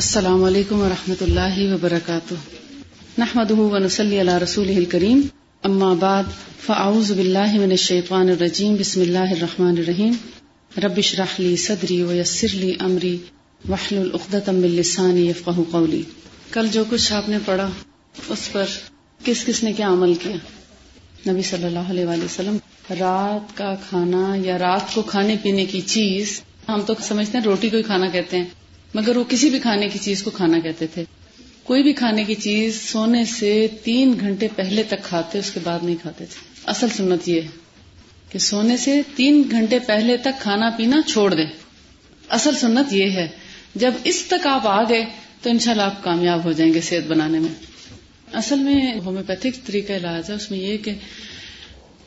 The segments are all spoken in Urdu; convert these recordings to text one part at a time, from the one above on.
السلام علیکم ورحمۃ اللہ وبرکاتہ۔ نحمد ونسلی علی رسول الکریم۔ اما بعد، فاعوذ باللہ من الشیطان الرجیم، بسم اللہ الرحمن الرحیم۔ ربش راہلی صدری ویسر لی امری وحل العقدم لسانی یفقہ قولی۔ کل جو کچھ آپ نے پڑھا، اس پر کس کس نے کیا عمل کیا؟ نبی صلی اللہ علیہ وآلہ وسلم، رات کا کھانا یا رات کو کھانے پینے کی چیز، ہم تو سمجھتے ہیں روٹی کو ہی کھانا کہتے ہیں۔ مگر وہ کسی بھی کھانے کی چیز کو کھانا کہتے تھے۔ کوئی بھی کھانے کی چیز سونے سے تین گھنٹے پہلے تک کھاتے، اس کے بعد نہیں کھاتے تھے۔ اصل سنت یہ ہے کہ سونے سے تین گھنٹے پہلے تک کھانا پینا چھوڑ دیں۔ اصل سنت یہ ہے، جب اس تک آپ آ گئے تو انشاءاللہ آپ کامیاب ہو جائیں گے صحت بنانے میں۔ اصل میں ہومیوپیتھک طریقہ علاج ہے، اس میں یہ کہ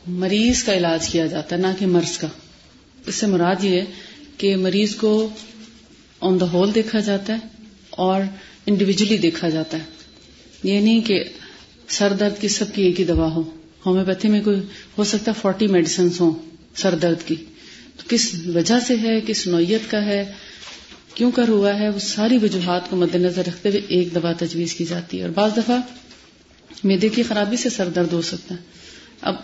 مریض کا علاج کیا جاتا ہے، نہ کہ مرض کا۔ اس سے مراد یہ ہے کہ مریض کو آن دا ہول دیکھا جاتا ہے اور انڈیویجلی دیکھا جاتا ہے۔ یہ نہیں کہ سر درد کی سب کی ایک ہی دوا ہو۔ ہومیوپیتھی میں کوئی ہو سکتا ہے فورٹی میڈیسنس ہوں سر درد کی۔ تو کس وجہ سے ہے؟ کس نوعیت کا ہے؟ کیوں کر ہوا ہے؟ وہ ساری وجوہات کو مد نظر رکھتے ہوئے ایک دوا تجویز کی جاتی ہے۔ اور بعض دفعہ میدے کی خرابی سے سر درد ہو سکتا ہے۔ اب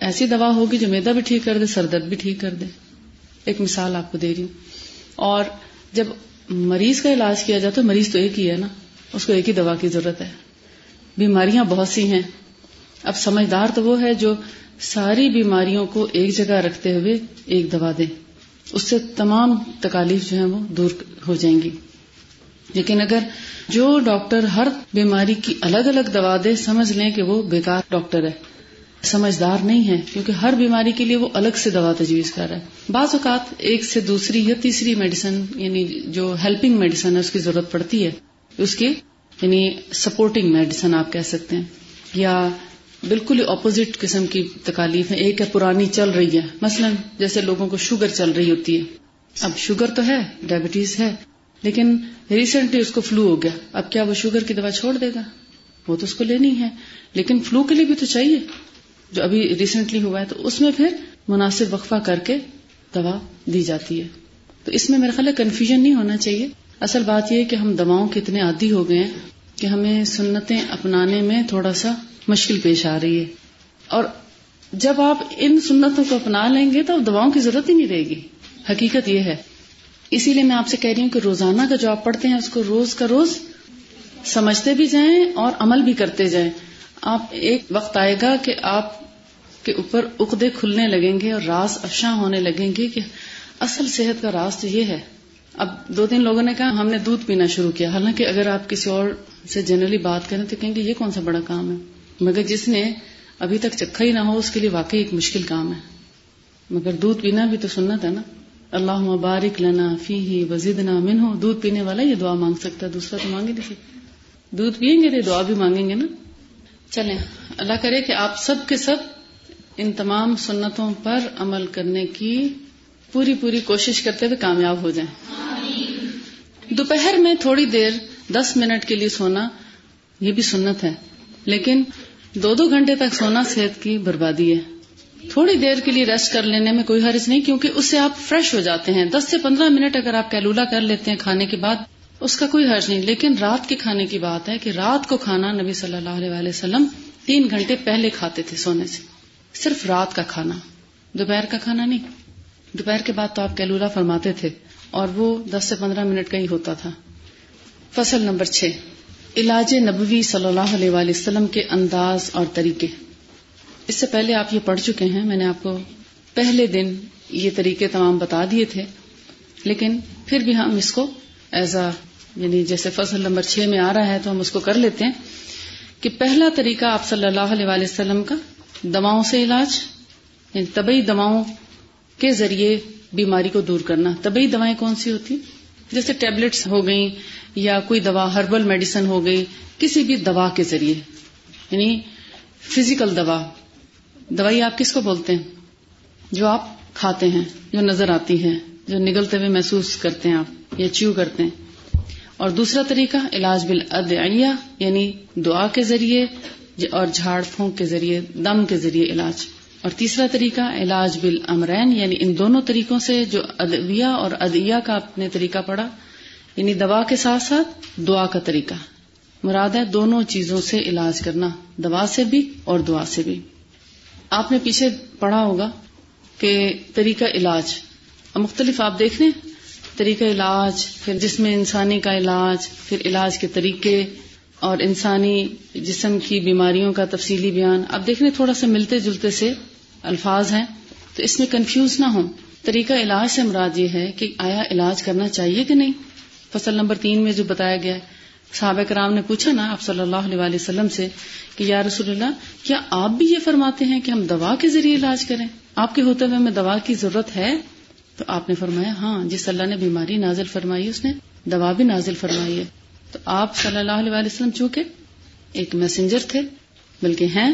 ایسی دوا ہوگی جو میدا بھی ٹھیک کر دے، سر درد بھی ٹھیک کر دے۔ ایک مثال آپ کو دے رہی ہوں۔ اور جب مریض کا علاج کیا جاتا ہے مریض تو ایک ہی ہے نا، اس کو ایک ہی دوا کی ضرورت ہے۔ بیماریاں بہت سی ہیں۔ اب سمجھدار تو وہ ہے جو ساری بیماریوں کو ایک جگہ رکھتے ہوئے ایک دوا دے۔ اس سے تمام تکالیف جو ہیں وہ دور ہو جائیں گی۔ لیکن اگر جو ڈاکٹر ہر بیماری کی الگ الگ دوا دے، سمجھ لیں کہ وہ بیکار ڈاکٹر ہے۔ سمجھدار نہیں ہے کیونکہ ہر بیماری کے لیے وہ الگ سے دوا تجویز کر رہا ہے۔ بعض اوقات ایک سے دوسری یا تیسری میڈیسن یعنی جو ہیلپنگ میڈیسن ہے، اس کی ضرورت پڑتی ہے۔ اس کی یعنی سپورٹنگ میڈیسن آپ کہہ سکتے ہیں۔ یا بالکل اپوزٹ قسم کی تکالیف ہے ایک ہے پرانی چل رہی ہے۔ مثلا جیسے لوگوں کو شوگر چل رہی ہوتی ہے۔ اب شوگر تو ہے ڈائبٹیز ہے، لیکن ریسنٹلی اس کو فلو ہو گیا۔ اب کیا وہ شوگر کی دوا چھوڑ دے گا؟ وہ تو اس کو لینی ہے۔ لیکن فلو کے لیے بھی تو چاہیے۔ جو ابھی ریسنٹلی ہوا ہے تو اس میں پھر مناسب وقفہ کر کے دوا دی جاتی ہے۔ تو اس میں میرا خیال ہے کنفیوژن نہیں ہونا چاہیے۔ اصل بات یہ کہ ہم دواؤں کے اتنے عادی ہو گئے ہیں کہ ہمیں سنتیں اپنانے میں تھوڑا سا مشکل پیش آ رہی ہے۔ اور جب آپ ان سنتوں کو اپنا لیں گے تو دواؤں کی ضرورت ہی نہیں رہے گی۔ حقیقت یہ ہے۔ اسی لیے میں آپ سے کہہ رہی ہوں کہ روزانہ کا جو آپ پڑھتے ہیں اس کو روز کا روز سمجھتے بھی جائیں اور عمل بھی کرتے جائیں۔ آپ ایک وقت آئے گا کہ آپ کے اوپر اقدے کھلنے لگیں گے اور راز افشاں ہونے لگیں گے کہ اصل صحت کا راز تو یہ ہے۔ اب دو تین لوگوں نے کہا، ہم نے دودھ پینا شروع کیا۔ حالانکہ اگر آپ کسی اور سے جنرلی بات کریں تو کہیں گے، یہ کون سا بڑا کام ہے؟ مگر جس نے ابھی تک چکھا ہی نہ ہو، اس کے لیے واقعی ایک مشکل کام ہے۔ مگر دودھ پینا بھی تو سنت ہے نا۔ اللہ مبارک لنا فی ہی وزید نہ من ہو دودھ پینے والا یہ دعا مانگ سکتا ہے، دوسرا تو مانگے نہیں سکتا۔ دودھ پیئیں گے تو دعا بھی مانگیں گے نا۔ چلیں۔ اللہ کرے کہ آپ سب کے سب ان تمام سنتوں پر عمل کرنے کی پوری پوری کوشش کرتے ہوئے کامیاب ہو جائیں۔ دوپہر میں تھوڑی دیر دس منٹ کے لیے سونا یہ بھی سنت ہے لیکن دو دو گھنٹے تک سونا صحت کی بربادی ہے۔ تھوڑی دیر کے لیے ریسٹ کر لینے میں کوئی حرض نہیں کیونکہ اس سے آپ فریش ہو جاتے ہیں۔ دس سے پندرہ منٹ اگر آپ کیلولا کر لیتے ہیں کھانے کے بعد اس کا کوئی حرض نہیں۔ لیکن رات کے کھانے کی بات ہے کہ رات کو کھانا نبی صلی اللہ علیہ وسلم تین گھنٹے پہلے کھاتے تھے سونے سے۔ صرف رات کا کھانا۔ دوپہر کا کھانا نہیں۔ دوپہر کے بعد تو آپ کیلولا فرماتے تھے اور وہ دس سے پندرہ منٹ کا ہی ہوتا تھا۔ فصل نمبر چھ۔ علاج نبوی صلی اللہ علیہ وآلہ وسلم کے انداز اور طریقے۔ اس سے پہلے آپ یہ پڑھ چکے ہیں۔ میں نے آپ کو پہلے دن یہ طریقے تمام بتا دیے تھے۔ لیکن پھر بھی ہم اس کو ایز اے یعنی جیسے فصل نمبر چھ میں آ رہا ہے تو ہم اس کو کر لیتے ہیں کہ پہلا طریقہ آپ صلی اللہ علیہ وآلہ وسلم کا، دواؤں سے علاج یعنی طبی دواؤں کے ذریعے بیماری کو دور کرنا۔ طبی دوائیں کون سی ہوتی؟ جیسے ٹیبلٹس ہو گئیں یا کوئی دوا، ہربل میڈیسن ہو گئی، کسی بھی دوا کے ذریعے۔ یعنی فزیکل دوا۔ دوائی آپ کس کو بولتے ہیں؟ جو آپ کھاتے ہیں، جو نظر آتی ہے جو نگلتے ہوئے محسوس کرتے ہیں آپ یا چیو کرتے ہیں۔ اور دوسرا طریقہ، علاج بال یعنی دعا کے ذریعے اور جھاڑ پھونک کے ذریعے، دم کے ذریعے علاج۔ اور تیسرا طریقہ، علاج بال یعنی ان دونوں طریقوں سے جو ادویہ اور ادیا کا اپنے طریقہ پڑا یعنی دوا کے ساتھ ساتھ دعا کا طریقہ۔ مراد ہے دونوں چیزوں سے علاج کرنا، دوا سے بھی اور دعا سے بھی۔ آپ نے پیچھے پڑھا ہوگا کہ طریقہ علاج۔ مختلف آپ دیکھ رہے ہیں طریقہ علاج، پھر جسم انسانی کا علاج، پھر علاج کے طریقے اور انسانی جسم کی بیماریوں کا تفصیلی بیان۔ اب دیکھ رہے تھوڑا سا ملتے جلتے سے الفاظ ہیں، تو اس میں کنفیوز نہ ہوں۔ طریقہ علاج سے مراد یہ ہے کہ آیا علاج کرنا چاہیے کہ نہیں؟ فصل نمبر تین میں جو بتایا گیا ہے، صحابہ کرام نے پوچھا نا آپ صلی اللہ علیہ وسلم سے کہ یا رسول اللہ، کیا آپ بھی یہ فرماتے ہیں کہ ہم دوا کے ذریعے علاج کریں؟ آپ کے ہوتے ہوئے ہمیں دوا کی ضرورت ہے؟ تو آپ نے فرمایا ہاں جس اللہ نے بیماری نازل فرمائی، اس نے دوا بھی نازل فرمائی ہے۔ تو آپ صلی اللہ علیہ وسلم چونکہ ایک میسنجر تھے، بلکہ ہیں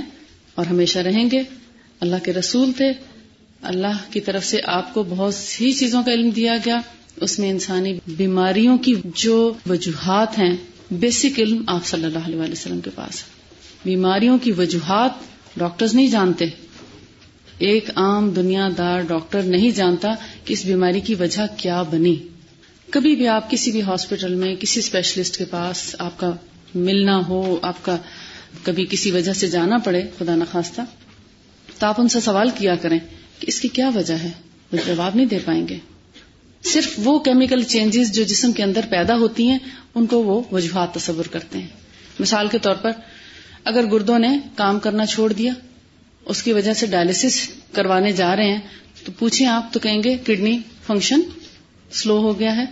اور ہمیشہ رہیں گے، اللہ کے رسول تھے، اللہ کی طرف سے آپ کو بہت سی چیزوں کا علم دیا گیا۔ اس میں انسانی بیماریوں کی جو وجوہات ہیں بیسک علم آپ صلی اللہ علیہ وسلم کے پاس بیماریوں کی وجوہات ڈاکٹرز نہیں جانتے۔ ایک عام دنیا دار ڈاکٹر نہیں جانتا کہ اس بیماری کی وجہ کیا بنی۔ کبھی بھی آپ کسی بھی ہاسپٹل میں کسی اسپیشلسٹ کے پاس آپ کا ملنا ہو، آپ کا کبھی کسی وجہ سے جانا پڑے، خدا نخواستہ تو آپ ان سے سوال کیا کریں کہ اس کی کیا وجہ ہے؟ وہ جواب نہیں دے پائیں گے۔ صرف وہ کیمیکل چینجز جو جسم کے اندر پیدا ہوتی ہیں، ان کو وہ وجوہات تصور کرتے ہیں۔ مثال کے طور پر، اگر گردوں نے کام کرنا چھوڑ دیا اس کی وجہ سے ڈائلسس کروانے جا رہے ہیں۔ تو پوچھیں آپ تو کہیں گے کڈنی فنکشن سلو ہو گیا ہے۔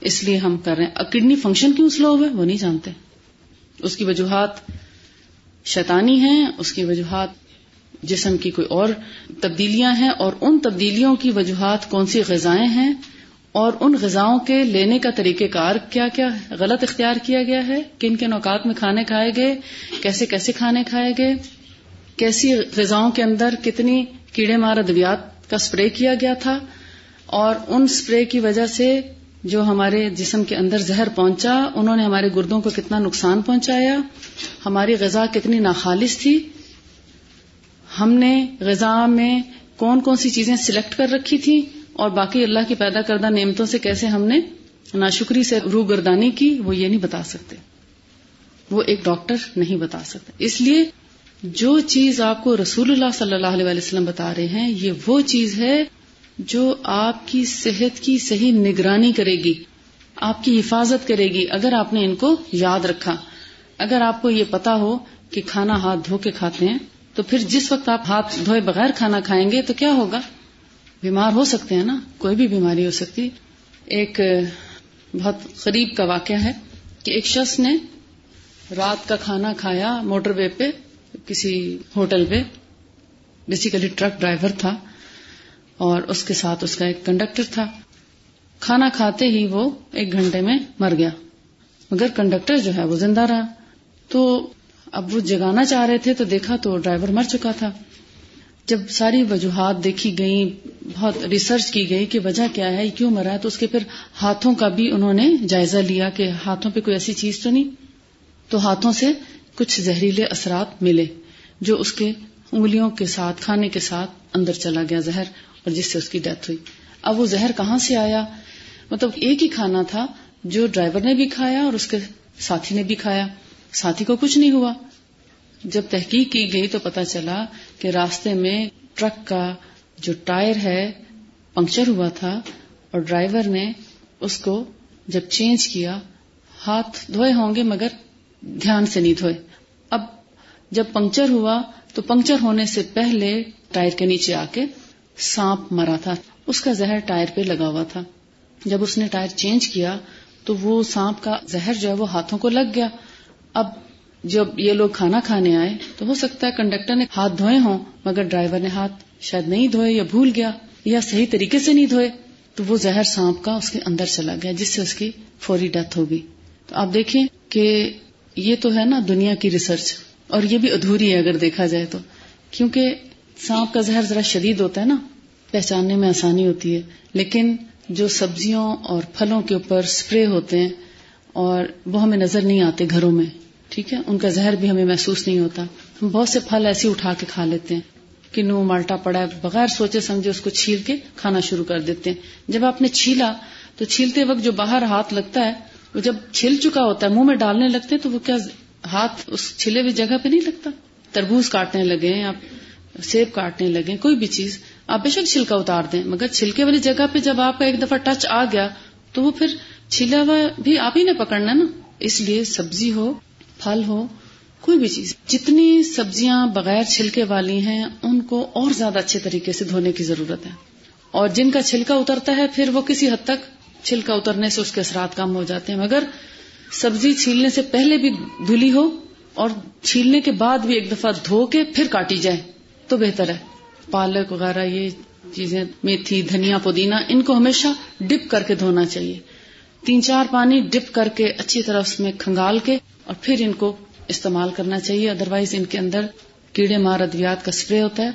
اس لیے ہم کر رہے ہیں۔ کڈنی فنکشن کیوں سلو ہوئے وہ نہیں جانتے۔ اس کی وجوہات شیطانی ہیں، اس کی وجوہات جسم کی کوئی اور تبدیلیاں ہیں، اور ان تبدیلیوں کی وجوہات کون سی غذائیں ہیں؟ اور ان غذاؤں کے لینے کا طریقہ کار کیا کیا غلط اختیار کیا گیا ہے؟ کن کن اوقات میں کھانے کھائے گئے؟ کیسے کیسے کھانے کھائے گئے؟ کیسی غذاؤں کے اندر کتنی کیڑے مار ادویات کا اسپرے کیا گیا تھا اور ان اسپرے کی وجہ سے جو ہمارے جسم کے اندر زہر پہنچا، انہوں نے ہمارے گردوں کو کتنا نقصان پہنچایا، ہماری غذا کتنی ناخالص تھی، ہم نے غذا میں کون کون سی چیزیں سلیکٹ کر رکھی تھی اور باقی اللہ کی پیدا کردہ نعمتوں سے کیسے ہم نے ناشکری سے روح گردانی کی، وہ یہ نہیں بتا سکتے۔ وہ ایک ڈاکٹر نہیں بتا سکتے۔ اس لیے جو چیز آپ کو رسول اللہ صلی اللہ علیہ وسلم بتا رہے ہیں، یہ وہ چیز ہے جو آپ کی صحت کی صحیح نگرانی کرے گی، آپ کی حفاظت کرے گی، اگر آپ نے ان کو یاد رکھا۔ اگر آپ کو یہ پتا ہو کہ کھانا ہاتھ دھو کے کھاتے ہیں، تو پھر جس وقت آپ ہاتھ دھوئے بغیر کھانا کھائیں گے تو کیا ہوگا؟ بیمار ہو سکتے ہیں نا؟ کوئی بھی بیماری ہو سکتی۔ ایک بہت قریب کا واقعہ ہے کہ ایک شخص نے رات کا کھانا کھایا موٹر وے پہ۔ کسی ہوٹل پہ بیسیکلی ٹرک ڈرائیور تھا اور اس کے ساتھ اس کا ایک کنڈکٹر تھا۔ کھانا کھاتے ہی وہ ایک گھنٹے میں مر گیا۔ مگر کنڈکٹر جو ہے وہ زندہ رہا۔ تو اب وہ جگانا چاہ رہے تھے تو دیکھا تو ڈرائیور مر چکا تھا۔ جب ساری وجوہات دیکھی گئی بہت ریسرچ کی گئی کہ وجہ کیا ہے کیوں مرا ہے؟ تو اس کے پھر ہاتھوں کا بھی انہوں نے جائزہ لیا کہ ہاتھوں پہ کوئی ایسی چیز تو نہیں۔ تو ہاتھوں سے کچھ زہریلے اثرات ملے جو اس کے انگلیوں کے ساتھ، کھانے کے ساتھ اندر چلا گیا زہر اور جس سے اس کی ڈیتھ ہوئی۔ اب وہ زہر کہاں سے آیا؟ مطلب ایک ہی کھانا تھا جو ڈرائیور نے بھی کھایا اور اس کے ساتھی نے بھی کھایا۔ ساتھی کو کچھ نہیں ہوا۔ جب تحقیق کی گئی تو پتا چلا کہ راستے میں ٹرک کا جو ٹائر ہے، پنکچر ہوا تھا اور ڈرائیور نے اس کو جب چینج کیا، ہاتھ دھوئے ہوں گے مگر دھیان سے نہیں دھوئے۔ اب جب پنکچر ہوا تو پنکچر ہونے سے پہلے ٹائر کے نیچے آ کے سانپ مرا تھا۔ اس کا زہر ٹائر پہ لگا ہوا تھا۔ جب اس نے ٹائر چینج کیا تو وہ سانپ کا زہر جو ہے وہ ہاتھوں کو لگ گیا۔ اب جب یہ لوگ کھانا کھانے آئے تو ہو سکتا ہے کنڈکٹر نے ہاتھ دھوئے ہوں، مگر ڈرائیور نے ہاتھ شاید نہیں دھوئے یا بھول گیا یا صحیح طریقے سے نہیں دھوئے۔ تو وہ زہر سانپ کا اس کے اندر چلا گیا، جس سے اس کی فوری ڈیتھ ہو گئی۔ تو آپ دیکھیں کہ یہ تو ہے نا دنیا کی ریسرچ اور یہ بھی ادھوری ہے اگر دیکھا جائے تو۔ کیونکہ سانپ کا زہر ذرا شدید ہوتا ہے نا، پہچاننے میں آسانی ہوتی ہے۔ لیکن جو سبزیوں اور پھلوں کے اوپر اسپرے ہوتے ہیں، اور وہ ہمیں نظر نہیں آتے گھروں میں، ٹھیک ہے؟ ان کا زہر بھی ہمیں محسوس نہیں ہوتا۔ ہم بہت سے پھل ایسے اٹھا کے کھا لیتے ہیں کہ نو مالٹا پڑا ہے۔ بغیر سوچے سمجھے اس کو چھیل کے کھانا شروع کر دیتے ہیں۔ جب آپ نے چھیلا، تو چھیلتے وقت جو باہر ہاتھ لگتا ہے وہ جب چھل چکا ہوتا ہے، منہ میں ڈالنے لگتے تو وہ کیا ہاتھ اس چھلے ہوئی جگہ پہ نہیں لگتا؟ تربوز کاٹنے لگے آپ سیب کاٹنے لگے، کوئی بھی چیز۔ آپ بے شک چھلکا اتار دیں، مگر چھلکے والی جگہ پہ جب آپ کا ایک دفعہ ٹچ آ گیا تو وہ پھر چھلا ہوا بھی آپ ہی نے پکڑنا نا۔ اس لیے سبزی ہو، پھل ہو، کوئی بھی چیز۔ جتنی سبزیاں بغیر چھلکے والی ہیں، ان کو اور زیادہ اچھے طریقے سے دھونے کی ضرورت ہے۔ اور جن کا چھلکا اترتا ہے، پھر وہ کسی حد تک چھلکا اترنے سے اس کے اثرات کم ہو جاتے ہیں۔ مگر سبزی چھیلنے سے پہلے بھی دھلی ہو اور چھیلنے کے بعد بھی ایک دفعہ دھو کے پھر کاٹی جائے تو بہتر ہے۔ پالک وغیرہ، یہ چیزیں، میتھی، دھنیا، پودینہ، ان کو ہمیشہ ڈپ کر کے دھونا چاہیے۔ تین چار پانی ڈپ کر کے اچھی طرح اس میں کھنگال کے اور پھر ان کو استعمال کرنا چاہیے۔ ادروائز ان کے اندر کیڑے مار، ادویات کا اسپرے ہوتا ہے۔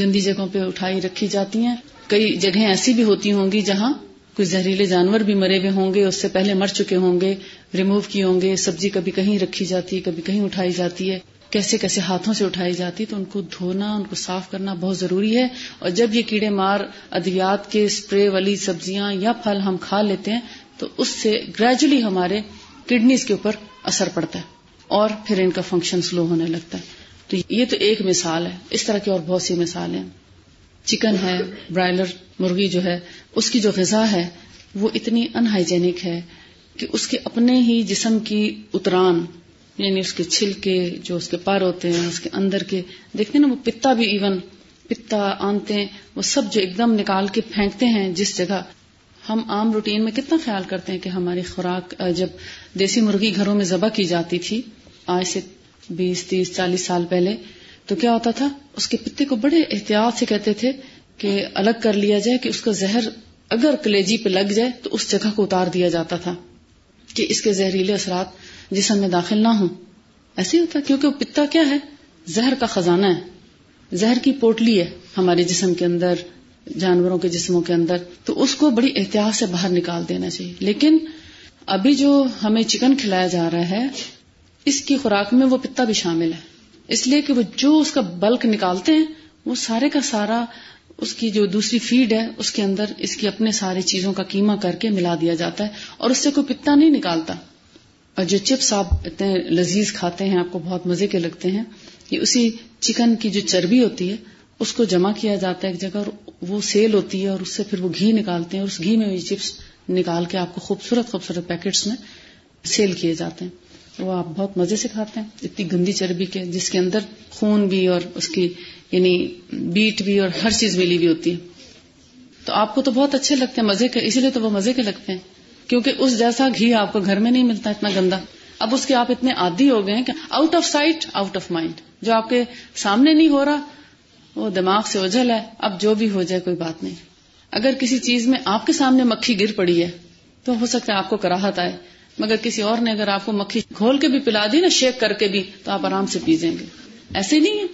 گندی جگہوں پہ اٹھائی رکھی جاتی ہیں۔ کئی جگہیں ایسی بھی ہوتی ہوں گی جہاں کچھ زہریلے جانور بھی مرے ہوئے ہوں گے، اس سے پہلے مر چکے ہوں گے ریموو کیے ہوں گے، سبزی کبھی کہیں رکھی جاتی ہے کبھی کہیں اٹھائی جاتی ہے۔ کیسے کیسے ہاتھوں سے اٹھائی جاتی تو ان کو دھونا، ان کو صاف کرنا بہت ضروری ہے۔ اور جب یہ کیڑے مار، ادویات کے اسپرے والی سبزیاں یا پھل ہم کھا لیتے ہیں، تو اس سے گریجولی ہمارے کڈنیز کے اوپر اثر پڑتا ہے اور پھر ان کا فنکشن سلو ہونے لگتا ہے۔ تو یہ تو ایک مثال ہے۔ اس طرح کی اور بہت سی مثالیں چکن ہے، برائلر مرغی جو ہے، اس کی جو غذا ہے، وہ اتنی انہائیجینک ہے کہ اس کے اپنے ہی جسم کی اتران یعنی اس کے چھلکے جو اس کے پار ہوتے ہیں، اس کے اندر کے، دیکھتے ہیں نا، وہ پتا بھی ایون پتا آنتے وہ سب جو ایک دم نکال کے پھینکتے ہیں جس جگہ ہم عام روٹین میں کتنا خیال کرتے ہیں کہ ہماری خوراک جب دیسی مرغی گھروں میں ذبح کی جاتی تھی، آج سے بیس، تیس، چالیس سال پہلے تو کیا ہوتا تھا؟ اس کے پتے کو بڑے احتیاط سے کہتے تھے کہ الگ کر لیا جائے کہ اس کا زہر اگر کلیجی پہ لگ جائے تو اس جگہ کو اتار دیا جاتا تھا کہ اس کے زہریلے اثرات جسم میں داخل نہ ہوں۔ ایسے ہوتا کیونکہ وہ پتا کیا ہے؟ زہر کا خزانہ ہے۔ زہر کی پوٹلی ہے ہمارے جسم کے اندر، جانوروں کے جسموں کے اندر۔ تو اس کو بڑی احتیاط سے باہر نکال دینا چاہیے۔ لیکن ابھی جو ہمیں چکن کھلایا جا رہا ہے، اس کی خوراک میں وہ پتا بھی شامل ہے۔ اس لیے کہ وہ جو اس کا بلک نکالتے ہیں، وہ سارے کا سارا اس کی جو دوسری فیڈ ہے، اس کے اندر اس کی اپنے ساری چیزوں کا کیما کر کے ملا دیا جاتا ہے اور اس سے کوئی پتا نہیں نکالتا۔ اور جو چپس آپ اتنے لذیذ کھاتے ہیں، آپ کو بہت مزے کے لگتے ہیں، یہ اسی چکن کی جو چربی ہوتی ہے، اس کو جمع کیا جاتا ہے ایک جگہ اور وہ سیل ہوتی ہے اور اس سے پھر وہ گھی نکالتے ہیں اور اس گھی میں یہ چپس نکال کے آپ کو خوبصورت خوبصورت پیکٹس میں سیل کیے جاتے ہیں۔ وہ آپ بہت مزے سے کھاتے ہیں، اتنی گندی چربی کے، جس کے اندر خون بھی اور اس کی یعنی بیٹ بھی اور ہر چیز ملی بھی ہوتی ہے۔ تو آپ کو تو بہت اچھے لگتے ہیں، مزے کے، اسی لیے تو وہ مزے کے لگتے ہیں۔ کیونکہ اس جیسا گھی آپ کو گھر میں نہیں ملتا، اتنا گندا۔ اب اس کے آپ اتنے عادی ہو گئے ہیں کہ out of sight out of mind جو آپ کے سامنے نہیں ہو رہا، وہ دماغ سے اجل ہے۔ اب جو بھی ہو جائے، کوئی بات نہیں۔ اگر کسی چیز میں آپ کے سامنے مکھی گر پڑی ہے، تو ہو سکتا ہے آپ کو کراہت آئے۔ مگر کسی اور نے اگر آپ کو مکھی کھول کے بھی پلا دی نا، شیک کر کے بھی، تو آپ آرام سے پیجیں گے۔ ایسے نہیں ہے۔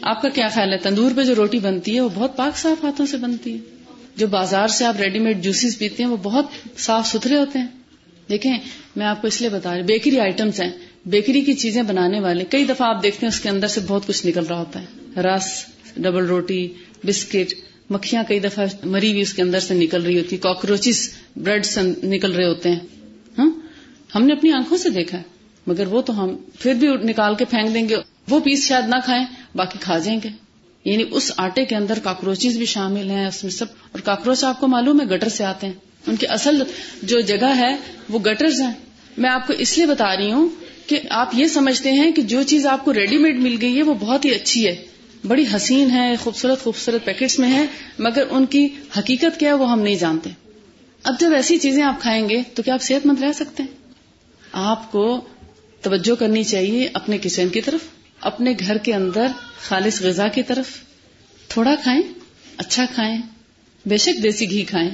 آپ کا کیا خیال ہے؟ تندور پہ جو روٹی بنتی ہے، وہ بہت پاک صاف ہاتھوں سے بنتی ہے۔ جو بازار سے آپ ریڈی میڈ جوسز پیتے ہیں، وہ بہت صاف ستھرے ہوتے ہیں۔ دیکھیں، میں آپ کو اس لیے بتا رہی بیکری آئٹمس ہیں۔ بیکری کی چیزیں بنانے والے، کئی دفعہ آپ دیکھتے ہیں، اس کے اندر سے بہت کچھ نکل رہا ہوتا ہے۔ رس ڈبل روٹی بسکٹ مکھیاں کئی دفعہ مری ہوئی اس کے اندر سے نکل رہی ہوتی کاکروچز بریڈ سے نکل رہے ہوتے ہیں۔ ہم نے اپنی آنکھوں سے دیکھا ہے، مگر وہ تو ہم پھر بھی نکال کے پھینک دیں گے، وہ پیس شاید نہ کھائیں، باقی کھا جائیں گے۔ یعنی اس آٹے کے اندر کاکروچز بھی شامل ہیں اس میں سب، اور کاکروچ آپ کو معلوم ہے گٹر سے آتے ہیں۔ ان کی اصل جو جگہ ہے، وہ گٹرز ہیں۔ میں آپ کو اس لیے بتا رہی ہوں کہ آپ یہ سمجھتے ہیں کہ جو چیز آپ کو ریڈی میڈ مل گئی ہے، وہ بہت ہی اچھی ہے۔ بڑی حسین ہے خوبصورت خوبصورت پیکٹس میں ہے مگر ان کی حقیقت کیا ہے، وہ ہم نہیں جانتے۔ اب جب ایسی چیزیں آپ کھائیں گے، تو کیا آپ صحت مند رہ سکتے ہیں؟ آپ کو توجہ کرنی چاہیے اپنے کچن کی طرف، اپنے گھر کے اندر خالص غذا کی طرف۔ تھوڑا کھائیں اچھا کھائیں، بے شک دیسی گھی کھائیں۔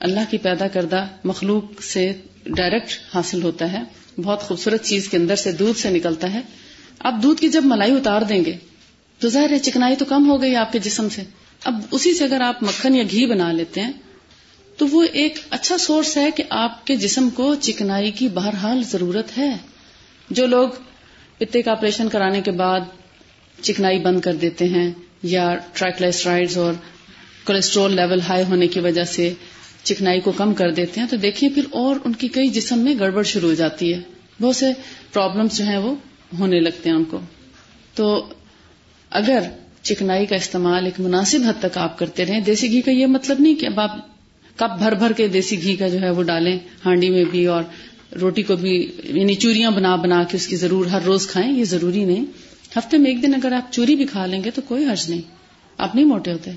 اللہ کی پیدا کردہ مخلوق سے ڈائریکٹ حاصل ہوتا ہے، بہت خوبصورت چیز کے اندر سے دودھ سے نکلتا ہے۔ اب دودھ کی جب ملائی اتار دیں گے، تو ظاہر ہے چکنائی تو کم ہو گئی آپ کے جسم سے۔ اب اسی سے اگر آپ مکھن یا گھی بنا لیتے ہیں تو وہ ایک اچھا سورس ہے کہ آپ کے جسم کو چکنائی کی بہرحال ضرورت ہے۔ جو لوگ پتے کا آپریشن کرانے کے بعد چکنائی بند کر دیتے ہیں یا ٹرائکلسٹرائڈز اور کولیسٹرول لیول ہائی ہونے کی وجہ سے چکنائی کو کم کر دیتے ہیں، تو دیکھیے پھر اور ان کی کئی جسم میں گڑبڑ شروع ہو جاتی ہے۔ بہت سے پرابلمس جو ہیں وہ ہونے لگتے ہیں ان کو۔ تو اگر چکنائی کا استعمال ایک مناسب حد تک آپ کرتے رہیں، دیسی گھی کا یہ مطلب نہیں کہ اب آپ کپ بھر بھر کے دیسی گھی کا جو ہے وہ ڈالیں ہانڈی میں بھی اور روٹی کو بھی یعنی چوریاں بنا بنا کے اس کی ضرور ہر روز کھائیں، یہ ضروری نہیں۔ ہفتے میں ایک دن اگر آپ چوری بھی کھا لیں گے تو کوئی حرج نہیں۔ آپ نہیں موٹے ہوتے۔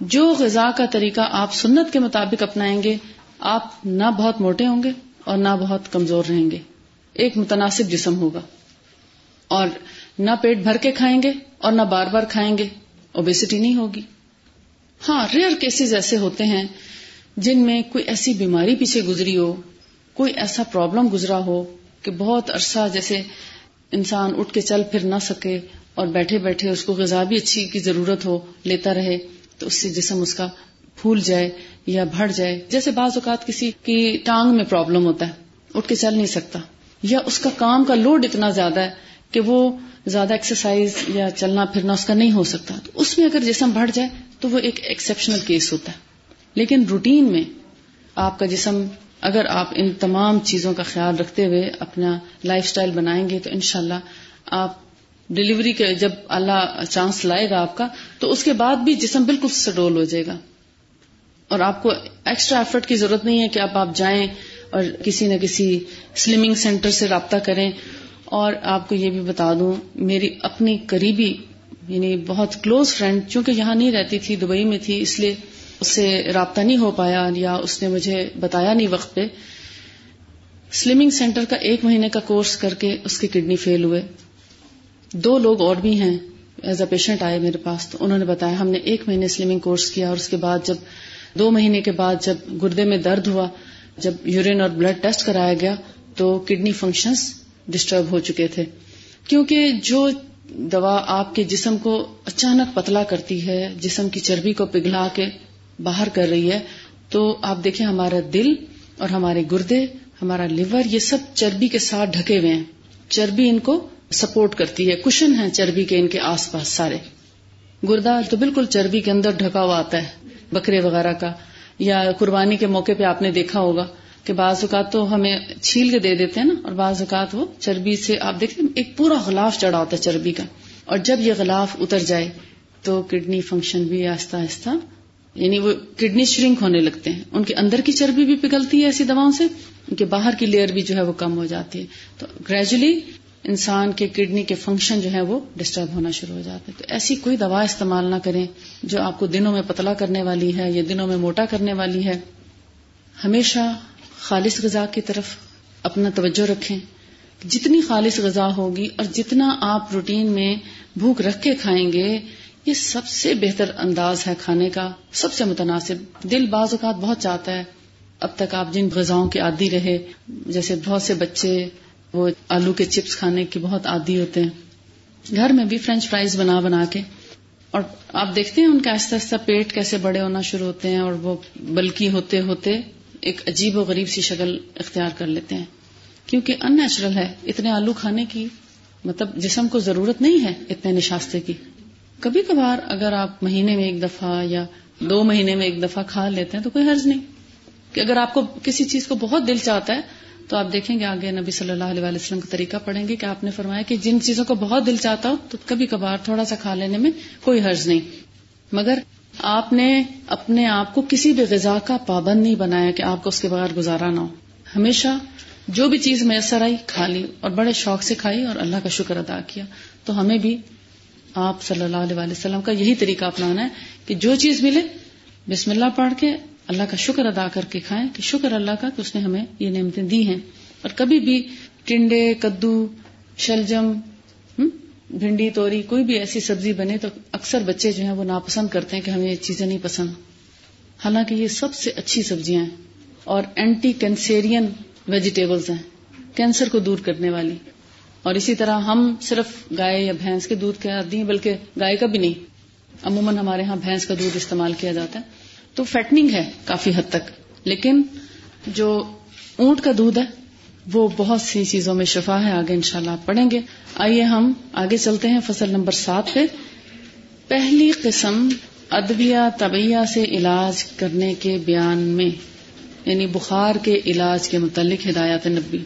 جو غذا کا طریقہ آپ سنت کے مطابق اپنائیں گے، آپ نہ بہت موٹے ہوں گے اور نہ بہت کمزور رہیں گے۔ ایک متناسب جسم ہوگا۔ اور نہ پیٹ بھر کے کھائیں گے اور نہ بار بار کھائیں گے۔ اوبیسٹی نہیں ہوگی۔ ہاں ریئر کیسز ایسے ہوتے ہیں جن میں کوئی ایسی بیماری پیچھے گزری ہو، کوئی ایسا پرابلم گزرا ہو کہ بہت عرصہ جیسے انسان اٹھ کے چل پھر نہ سکے اور بیٹھے بیٹھے اس کو غذا بھی اچھی کی ضرورت ہو، لیتا رہے، تو اس سے جسم اس کا پھول جائے یا بڑھ جائے۔ جیسے بعض اوقات کسی کی ٹانگ میں پرابلم ہوتا ہے، اٹھ کے چل نہیں سکتا۔ یا اس کا کام کا لوڈ اتنا زیادہ ہے کہ وہ زیادہ ایکسرسائز یا چلنا پھرنا اس کا نہیں ہو سکتا۔ تو اس میں اگر جسم بڑھ جائے تو وہ ایک ایکسپشنل کیس ہوتا ہے۔ لیکن روٹین میں آپ کا جسم، اگر آپ ان تمام چیزوں کا خیال رکھتے ہوئے اپنا لائف سٹائل بنائیں گے تو انشاءاللہ آپ ڈلیوری کے جب اللہ چانس لائے گا آپ کا، تو اس کے بعد بھی جسم بالکل سڈول ہو جائے گا۔ اور آپ کو ایکسٹرا ایفرٹ کی ضرورت نہیں ہے کہ آپ آپ جائیں اور کسی نہ کسی سلمنگ سینٹر سے رابطہ کریں۔ اور آپ کو یہ بھی بتا دوں، میری اپنی قریبی یعنی بہت کلوز فرینڈ چونکہ یہاں نہیں رہتی تھی، دبئی میں تھی، اس لیے اس سے رابطہ نہیں ہو پایا یا اس نے مجھے بتایا نہیں وقت پہ سلمنگ سینٹر کا ایک مہینے کا کورس کر کے اس کی کڈنی فیل ہوئے۔ دو لوگ اور بھی ہیں ایز اے پیشنٹ آئے میرے پاس، تو انہوں نے بتایا ہم نے ایک مہینے سلمنگ کورس کیا اور اس کے بعد جب، دو مہینے کے بعد جب گردے میں درد ہوا، جب یورین اور بلڈ ٹیسٹ کرایا گیا، تو کڈنی فنکشنز ڈسٹرب ہو چکے تھے۔ کیونکہ جو دوا آپ کے جسم کو اچانک پتلا کرتی ہے، جسم کی چربی کو پگھلا کے باہر کر رہی ہے، تو آپ دیکھیں ہمارا دل اور ہمارے گردے، ہمارا لیور، یہ سب چربی کے ساتھ ڈھکے ہوئے ہیں۔ چربی ان کو سپورٹ کرتی ہے، کشن ہے چربی کے ان کے آس پاس سارے۔ گردہ تو بالکل چربی کے اندر ڈھکا ہوا آتا ہے، بکرے وغیرہ کا۔ یا قربانی کے موقع پہ آپ نے دیکھا ہوگا کہ بعض اوقات تو ہمیں چھیل کے دے دیتے ہیں نا، اور بعض اوقات وہ چربی سے آپ دیکھیں ایک پورا غلاف چڑھا ہوتا ہے چربی کا۔ اور جب یہ غلاف اتر جائے تو کڈنی فنکشن بھی آہستہ آہستہ یعنی وہ کڈنی شرنک ہونے لگتے ہیں۔ ان کے اندر کی چربی بھی پگھلتی ہے ایسی دواؤں سے، ان کے باہر کی لیئر بھی جو ہے وہ کم ہو جاتی ہے۔ تو گریجولی انسان کے کڈنی کے فنکشن جو ہے وہ ڈسٹرب ہونا شروع ہو جاتے ہیں۔ تو ایسی کوئی دوا استعمال نہ کریں جو آپ کو دنوں میں پتلا کرنے والی ہے یا دنوں میں موٹا کرنے والی ہے۔ ہمیشہ خالص غذا کی طرف اپنا توجہ رکھیں۔ جتنی خالص غذا ہوگی اور جتنا آپ روٹین میں بھوک رکھ کے کھائیں گے یہ سب سے بہتر انداز ہے کھانے کا، سب سے متناسب۔ دل بعض اوقات بہت چاہتا ہے۔ اب تک آپ جن غذاؤں کے عادی رہے، جیسے بہت سے بچے، وہ آلو کے چپس کھانے کے بہت عادی ہوتے ہیں۔ گھر میں بھی فرینچ فرائز بنا بنا کے۔ اور آپ دیکھتے ہیں ان کا آہستہ آہستہ پیٹ کیسے بڑے ہونا شروع ہوتے ہیں اور وہ بلکی ہوتے ہوتے ایک عجیب و غریب سی شکل اختیار کر لیتے ہیں۔ کیونکہ ان نیچرل ہے، اتنے آلو کھانے کی مطلب جسم کو ضرورت نہیں ہے اتنے نشاستے کی۔ کبھی کبھار اگر آپ مہینے میں ایک دفعہ یا دو مہینے میں ایک دفعہ کھا لیتے ہیں تو کوئی حرض نہیں۔ کہ اگر آپ کو کسی چیز کو بہت دل چاہتا ہے تو آپ دیکھیں گے آگے نبی صلی اللہ علیہ وسلم کا طریقہ پڑھیں گے کہ آپ نے فرمایا کہ جن چیزوں کو بہت دل چاہتا ہو تو کبھی کبھار تھوڑا سا کھا لینے میں کوئی حرض نہیں۔ مگر آپ نے اپنے آپ کو کسی بھی غذا کا پابند نہیں بنایا کہ آپ کو اس کے بغیر گزارا نہ ہو۔ ہمیشہ جو بھی چیز میسر آئی کھا لی اور بڑے شوق سے کھائی اور اللہ کا شکر ادا کیا۔ تو ہمیں بھی آپ صلی اللہ علیہ وسلم کا یہی طریقہ اپنانا ہے کہ جو چیز ملے، بسم اللہ پڑھ کے اللہ کا شکر ادا کر کے کھائیں کہ شکر اللہ کا کہ اس نے ہمیں یہ نعمتیں دی ہیں۔ اور کبھی بھی ٹنڈے، کدو، شلجم بھنڈی، توری، کوئی بھی ایسی سبزی بنے تو اکثر بچے جو ہیں وہ ناپسند کرتے ہیں کہ ہمیں یہ چیزیں نہیں پسند۔ حالانکہ یہ سب سے اچھی سبزیاں ہیں اور اینٹی کینسیرین ویجیٹیبلز ہیں کینسر کو دور کرنے والی۔ اور اسی طرح ہم صرف گائے یا بھینس کے دودھ کے آدھی ہیں بلکہ گائے کا بھی نہیں، عموماً ہمارے ہاں بھینس کا دودھ استعمال کیا جاتا ہے۔ تو فیٹنگ ہے کافی حد تک، لیکن جو اونٹ کا دودھ ہے، وہ بہت سی چیزوں میں شفا ہے۔ آگے انشاءاللہ آپ پڑھیں گے۔ آئیے ہم آگے چلتے ہیں فصل نمبر سات پہ۔ پہلی قسم ادویہ طبیہ سے علاج کرنے کے بیان میں یعنی بخار کے علاج کے متعلق ہدایات نبی۔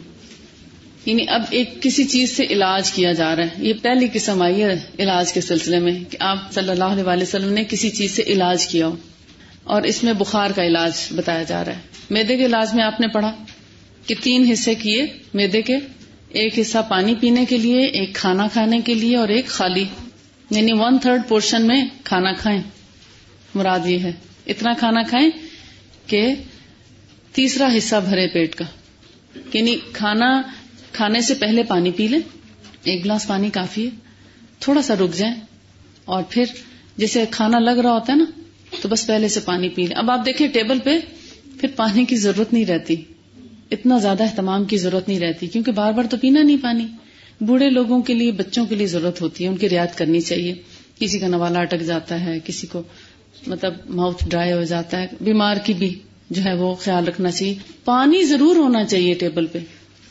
یعنی اب ایک کسی چیز سے علاج کیا جا رہا ہے۔ یہ پہلی قسم آئی ہے علاج کے سلسلے میں کہ آپ صلی اللہ علیہ وسلم نے کسی چیز سے علاج کیا ہو۔ اور اس میں بخار کا علاج بتایا جا رہا ہے۔ میدے کے علاج میں آپ نے پڑھا کہ تین حصے کیے۔ میدے کے، ایک حصہ پانی پینے کے لیے، ایک کھانا کھانے کے لیے اور ایک خالی۔ یعنی ون تھرڈ پورشن میں کھانا کھائیں۔ مراد یہ ہے، اتنا کھانا کھائیں کہ تیسرا حصہ بھرے پیٹ کا۔ یعنی کھانا کھانے سے پہلے پانی پی لیں۔ ایک گلاس پانی کافی ہے۔ تھوڑا سا رک جائیں۔ اور پھر جیسے کھانا لگ رہا ہوتا ہے نا، تو بس پہلے سے پانی پی لیں۔ اب آپ دیکھیں ٹیبل پہ پھر پانی کی ضرورت نہیں رہتی۔ اتنا زیادہ اہتمام کی ضرورت نہیں رہتی، کیونکہ بار بار تو پینا نہیں پانی۔ بوڑھے لوگوں کے لیے، بچوں کے لیے ضرورت ہوتی ہے۔ ان کی رعایت کرنی چاہیے۔ کسی کا نوالا اٹک جاتا ہے، کسی کو مطلب ماؤتھ ڈرائی ہو جاتا ہے۔ بیمار کی بھی جو ہے وہ خیال رکھنا چاہیے۔ پانی ضرور ہونا چاہیے ٹیبل پہ۔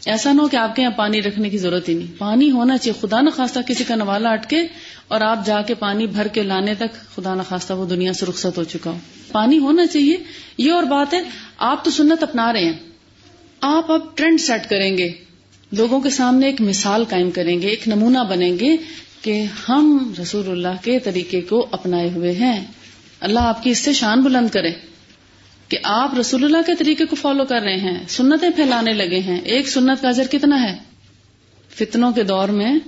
ایسا نہ ہو کہ آپ کے یہاں پانی رکھنے کی ضرورت ہی نہیں۔ پانی ہونا چاہیے۔ خدا نخواستہ کسی کا نوالا اٹکے اور آپ جا کے پانی بھر کے لانے تک خدا نخواستہ وہ دنیا سے رخصت ہو چکا ہو۔ پانی ہونا چاہیے۔ یہ اور بات ہے آپ تو سنت اپنا رہے ہیں۔ آپ اب ٹرینڈ سیٹ کریں گے۔ لوگوں کے سامنے ایک مثال قائم کریں گے، ایک نمونہ بنیں گے کہ ہم رسول اللہ کے طریقے کو اپنائے ہوئے ہیں۔ اللہ آپ کی اس سے شان بلند کرے۔ کہ آپ رسول اللہ کے طریقے کو فالو کر رہے ہیں، سنتیں پھیلانے لگے ہیں۔ ایک سنت کا اجر کتنا ہے؟ فتنوں کے دور میں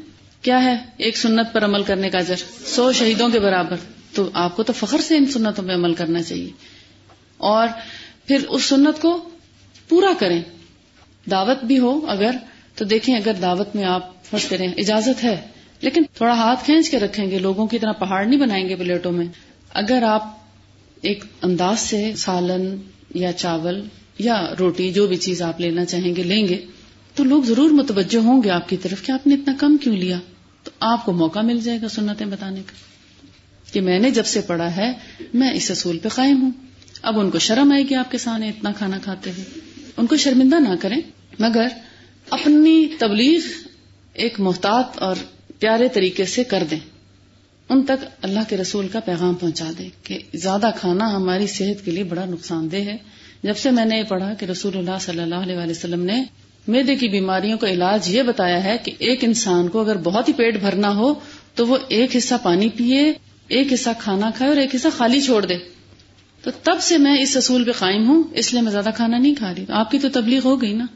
کیا ہے؟ ایک سنت پر عمل کرنے کا اجر۔ سو شہیدوں کے برابر۔ تو آپ کو تو فخر سے ان سنتوں پہ عمل کرنا چاہیے۔ اور پھر اس سنت کو پورا کریں۔ دعوت بھی ہو اگر، تو دیکھیں اگر دعوت میں آپ فرض کریں اجازت ہے۔ لیکن تھوڑا ہاتھ کھینچ کے رکھیں گے۔ لوگوں کی طرح پہاڑ نہیں بنائیں گے پلیٹوں میں۔ اگر آپ ایک انداز سے سالن یا چاول یا روٹی، جو بھی چیز آپ لینا چاہیں گے، لیں گے۔ تو لوگ ضرور متوجہ ہوں گے آپ کی طرف کہ آپ نے اتنا کم کیوں لیا۔ تو آپ کو موقع مل جائے گا سنتیں بتانے کا۔ کہ میں نے جب سے پڑھا ہے، میں اس اصول پہ قائم ہوں۔ اب ان کو شرم آئے گی آپ کے سامنے اتنا کھانا کھاتے ہوئے۔ ان کو شرمندہ نہ کریں۔ مگر اپنی تبلیغ ایک محتاط اور پیارے طریقے سے کر دیں۔ ان تک اللہ کے رسول کا پیغام پہنچا دے کہ زیادہ کھانا ہماری صحت کے لیے بڑا نقصان دہ ہے۔ جب سے میں نے یہ پڑھا کہ رسول اللہ صلی اللہ علیہ وسلم نے میدے کی بیماریوں کا علاج یہ بتایا ہے کہ ایک انسان کو اگر بہت ہی پیٹ بھرنا ہو تو وہ ایک حصہ پانی پیے، ایک حصہ کھانا کھائے اور ایک حصہ خالی چھوڑ دے۔ تو تب سے میں اس اصول پہ قائم ہوں، اس لیے میں زیادہ کھانا نہیں کھا رہی۔ آپ کی تو تبلیغ ہو گئی نا۔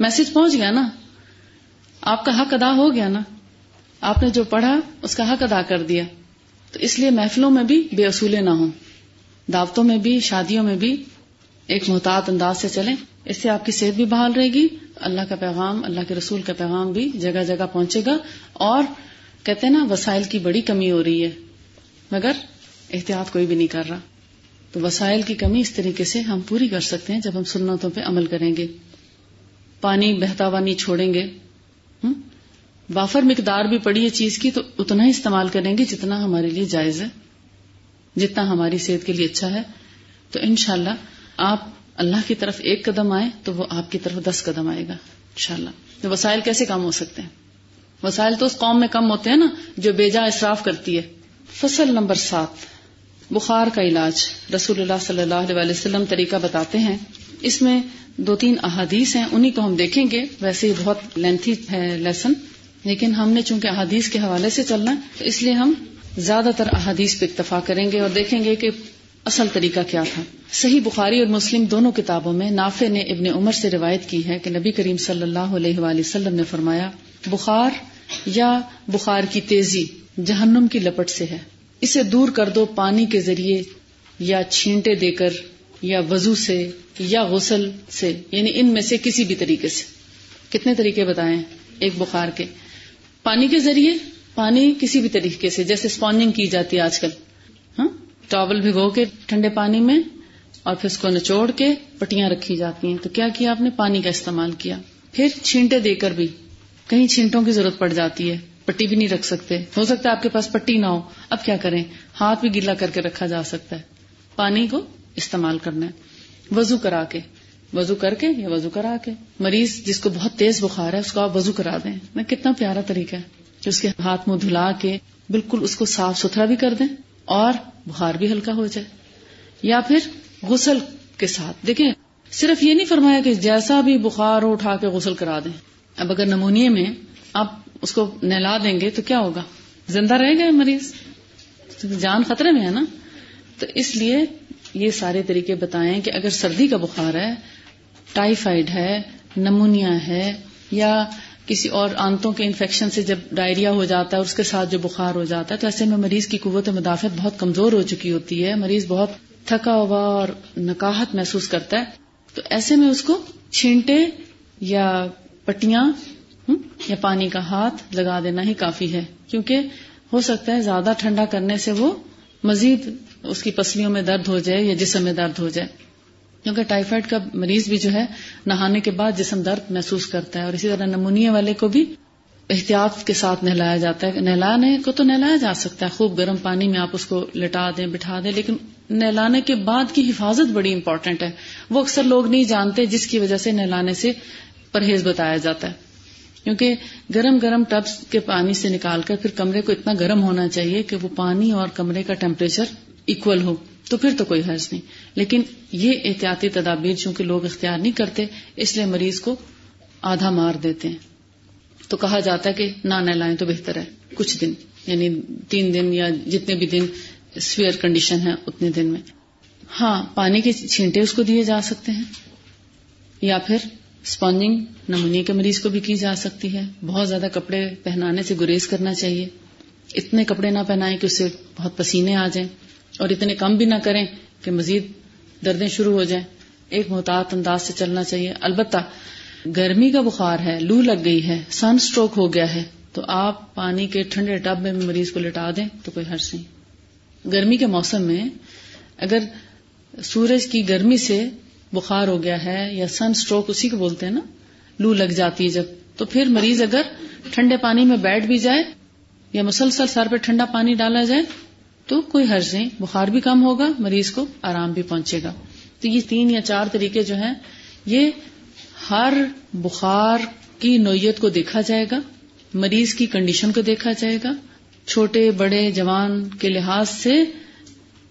میسج پہنچ گیا نا۔ آپ کا حق ادا ہو گیا نا۔ آپ نے جو پڑھا، اس کا حق ادا کر دیا۔ تو اس لیے محفلوں میں بھی بے اصولے نہ ہوں۔ دعوتوں میں بھی، شادیوں میں بھی ایک محتاط انداز سے چلیں۔ اس سے آپ کی صحت بھی بحال رہے گی۔ اللہ کا پیغام، اللہ کے رسول کا پیغام بھی جگہ جگہ پہنچے گا۔ اور کہتے ہیں نا، وسائل کی بڑی کمی ہو رہی ہے۔ مگر احتیاط کوئی بھی نہیں کر رہا۔ تو وسائل کی کمی اس طریقے سے ہم پوری کر سکتے ہیں جب ہم سنتوں پہ عمل کریں گے۔ پانی بہتا ہوا نہیں چھوڑیں گے۔ وافر مقدار بھی پڑی ہے چیز کی تو اتنا ہی استعمال کریں گے جتنا ہمارے لیے جائز ہے، جتنا ہماری صحت کے لیے اچھا ہے۔ تو انشاءاللہ آپ اللہ کی طرف ایک قدم آئے تو وہ آپ کی طرف دس قدم آئے گا، انشاءاللہ۔ تو وسائل کیسے کام ہو سکتے ہیں؟ وسائل تو اس قوم میں کم ہوتے ہیں نا، جو بیجا اصراف کرتی ہے۔ فصل نمبر سات، بخار کا علاج۔ رسول اللہ صلی اللہ علیہ وسلم طریقہ بتاتے ہیں۔ اس میں دو تین احادیث ہیں انہیں کو ہم دیکھیں گے۔ ویسے ہی بہت لینتھی ہے لیسن لیکن ہم نے چونکہ احادیث کے حوالے سے چلنا ہے، تو اس لیے ہم زیادہ تر احادیث پہ اکتفا کریں گے اور دیکھیں گے کہ اصل طریقہ کیا تھا۔ صحیح بخاری اور مسلم دونوں کتابوں میں نافع نے ابن عمر سے روایت کی ہے کہ نبی کریم صلی اللہ علیہ وآلہ وسلم نے فرمایا، بخار یا بخار کی تیزی جہنم کی لپٹ سے ہے۔ اسے دور کر دو پانی کے ذریعے یا چھینٹے دے کر یا وضو سے یا غسل سے یعنی ان میں سے کسی بھی طریقے سے۔ کتنے طریقے بتائیں ایک بخار کے؟ پانی کے ذریعے پانی کسی بھی طریقے سے، جیسے اسپونجنگ کی جاتی ہے آج کل ہاں؟ ٹاول بھگو کے ٹھنڈے پانی میں اور پھر اس کو نچوڑ کے پٹیاں رکھی جاتی ہیں۔ تو کیا کیا آپ نے؟ پانی کا استعمال کیا۔ پھر چھینٹے دے کر بھی کہیں چھینٹوں کی ضرورت پڑ جاتی ہے، پٹی بھی نہیں رکھ سکتے۔ ہو سکتا ہے آپ کے پاس پٹی نہ ہو۔ اب کیا کریں؟ ہاتھ بھی گیلا کر کے رکھا جا سکتا ہے۔ پانی کو استعمال کرنا ہے۔ وضو کرا کے۔ وضو کر کے یا وضو کرا کے۔ مریض جس کو بہت تیز بخار ہے، اس کو آپ وضو کرا دیں۔ میں کتنا پیارا طریقہ ہے کہ اس کے ہاتھ منہ دھلا کے بالکل اس کو صاف ستھرا بھی کر دیں اور بخار بھی ہلکا ہو جائے۔ یا پھر غسل کے ساتھ۔ دیکھیں، صرف یہ نہیں فرمایا کہ جیسا بھی بخار ہو، اٹھا کے غسل کرا دیں۔ اب اگر نمونیے میں آپ اس کو نہلا دیں گے تو کیا ہوگا؟ زندہ رہے گا مریض۔ جان خطرے میں ہے نا۔ تو اس لیے یہ سارے طریقے بتائیں کہ اگر سردی کا بخار ہے ٹائیفائڈ ہے، نمونیا ہے، یا کسی اور آنتوں کے انفیکشن سے جب ڈائریا ہو جاتا ہے اس کے ساتھ جو بخار ہو جاتا ہے، تو ایسے میں مریض کی قوت مدافعت بہت کمزور ہو چکی ہوتی ہے۔ مریض بہت تھکا ہوا اور نکاہت محسوس کرتا ہے۔ تو ایسے میں اس کو چھینٹے یا پٹیاں یا پانی کا ہاتھ لگا دینا ہی کافی ہے۔ کیونکہ ہو سکتا ہے زیادہ ٹھنڈا کرنے سے وہ مزید اس کی پسلیوں میں درد ہو جائے یا جسم میں درد ہو جائے۔ کیونکہ ٹائیفائڈ کا مریض بھی جو ہے نہانے کے بعد جسم درد محسوس کرتا ہے اور اسی طرح نمونیا والے کو بھی احتیاط کے ساتھ نہلایا جاتا ہے۔ نہلانے کو تو نہلایا جا سکتا ہے۔ خوب گرم پانی میں آپ اس کو لٹا دیں، بٹھا دیں، لیکن نہلانے کے بعد کی حفاظت بڑی امپورٹنٹ ہے۔ وہ اکثر لوگ نہیں جانتے جس کی وجہ سے نہلانے سے پرہیز بتایا جاتا ہے۔ کیونکہ گرم گرم ٹبس کے پانی سے نکال کر پھر کمرے کو اتنا گرم ہونا چاہیے کہ وہ پانی اور کمرے کا ٹیمپریچر اکول ہو۔ تو پھر تو کوئی حرض نہیں۔ لیکن یہ احتیاطی تدابیر چونکہ لوگ اختیار نہیں کرتے، اس لیے مریض کو آدھا مار دیتے ہیں۔ تو کہا جاتا ہے کہ نہ نہلائیں تو بہتر ہے۔ کچھ دن یعنی تین دن یا جتنے بھی دن سویئر کنڈیشن ہے اتنے دن میں۔ ہاں پانی کے چھینٹے اس کو دیے جا سکتے ہیں۔ یا پھر اسپونجنگ نمونی کے مریض کو بھی کی جا سکتی ہے۔ بہت زیادہ کپڑے پہنانے سے گریز کرنا چاہیے۔ اتنے کپڑے نہ پہنائیں کہ اس سے بہت پسینے آ جائیں۔ اور اتنے کم بھی نہ کریں کہ مزید دردیں شروع ہو جائیں۔ ایک محتاط انداز سے چلنا چاہیے۔ البتہ گرمی کا بخار ہے، لو لگ گئی ہے سن سٹروک ہو گیا ہے۔ تو آپ پانی کے ٹھنڈے ٹب میں مریض کو لٹا دیں تو کوئی حرض نہیں۔ گرمی کے موسم میں اگر سورج کی گرمی سے بخار ہو گیا ہے یا سن سٹروک اسی کو بولتے ہیں نا، لو لگ جاتی ہے جب۔ تو پھر مریض اگر ٹھنڈے پانی میں بیٹھ بھی جائے یا مسلسل سر پہ ٹھنڈا پانی ڈالا جائے تو کوئی حرض نہیں، بخار بھی کم ہوگا، مریض کو آرام بھی پہنچے گا۔ تو یہ تین یا چار طریقے جو ہیں، یہ ہر بخار کی نوعیت کو دیکھا جائے گا، مریض کی کنڈیشن کو دیکھا جائے گا۔ چھوٹے، بڑے، جوان کے لحاظ سے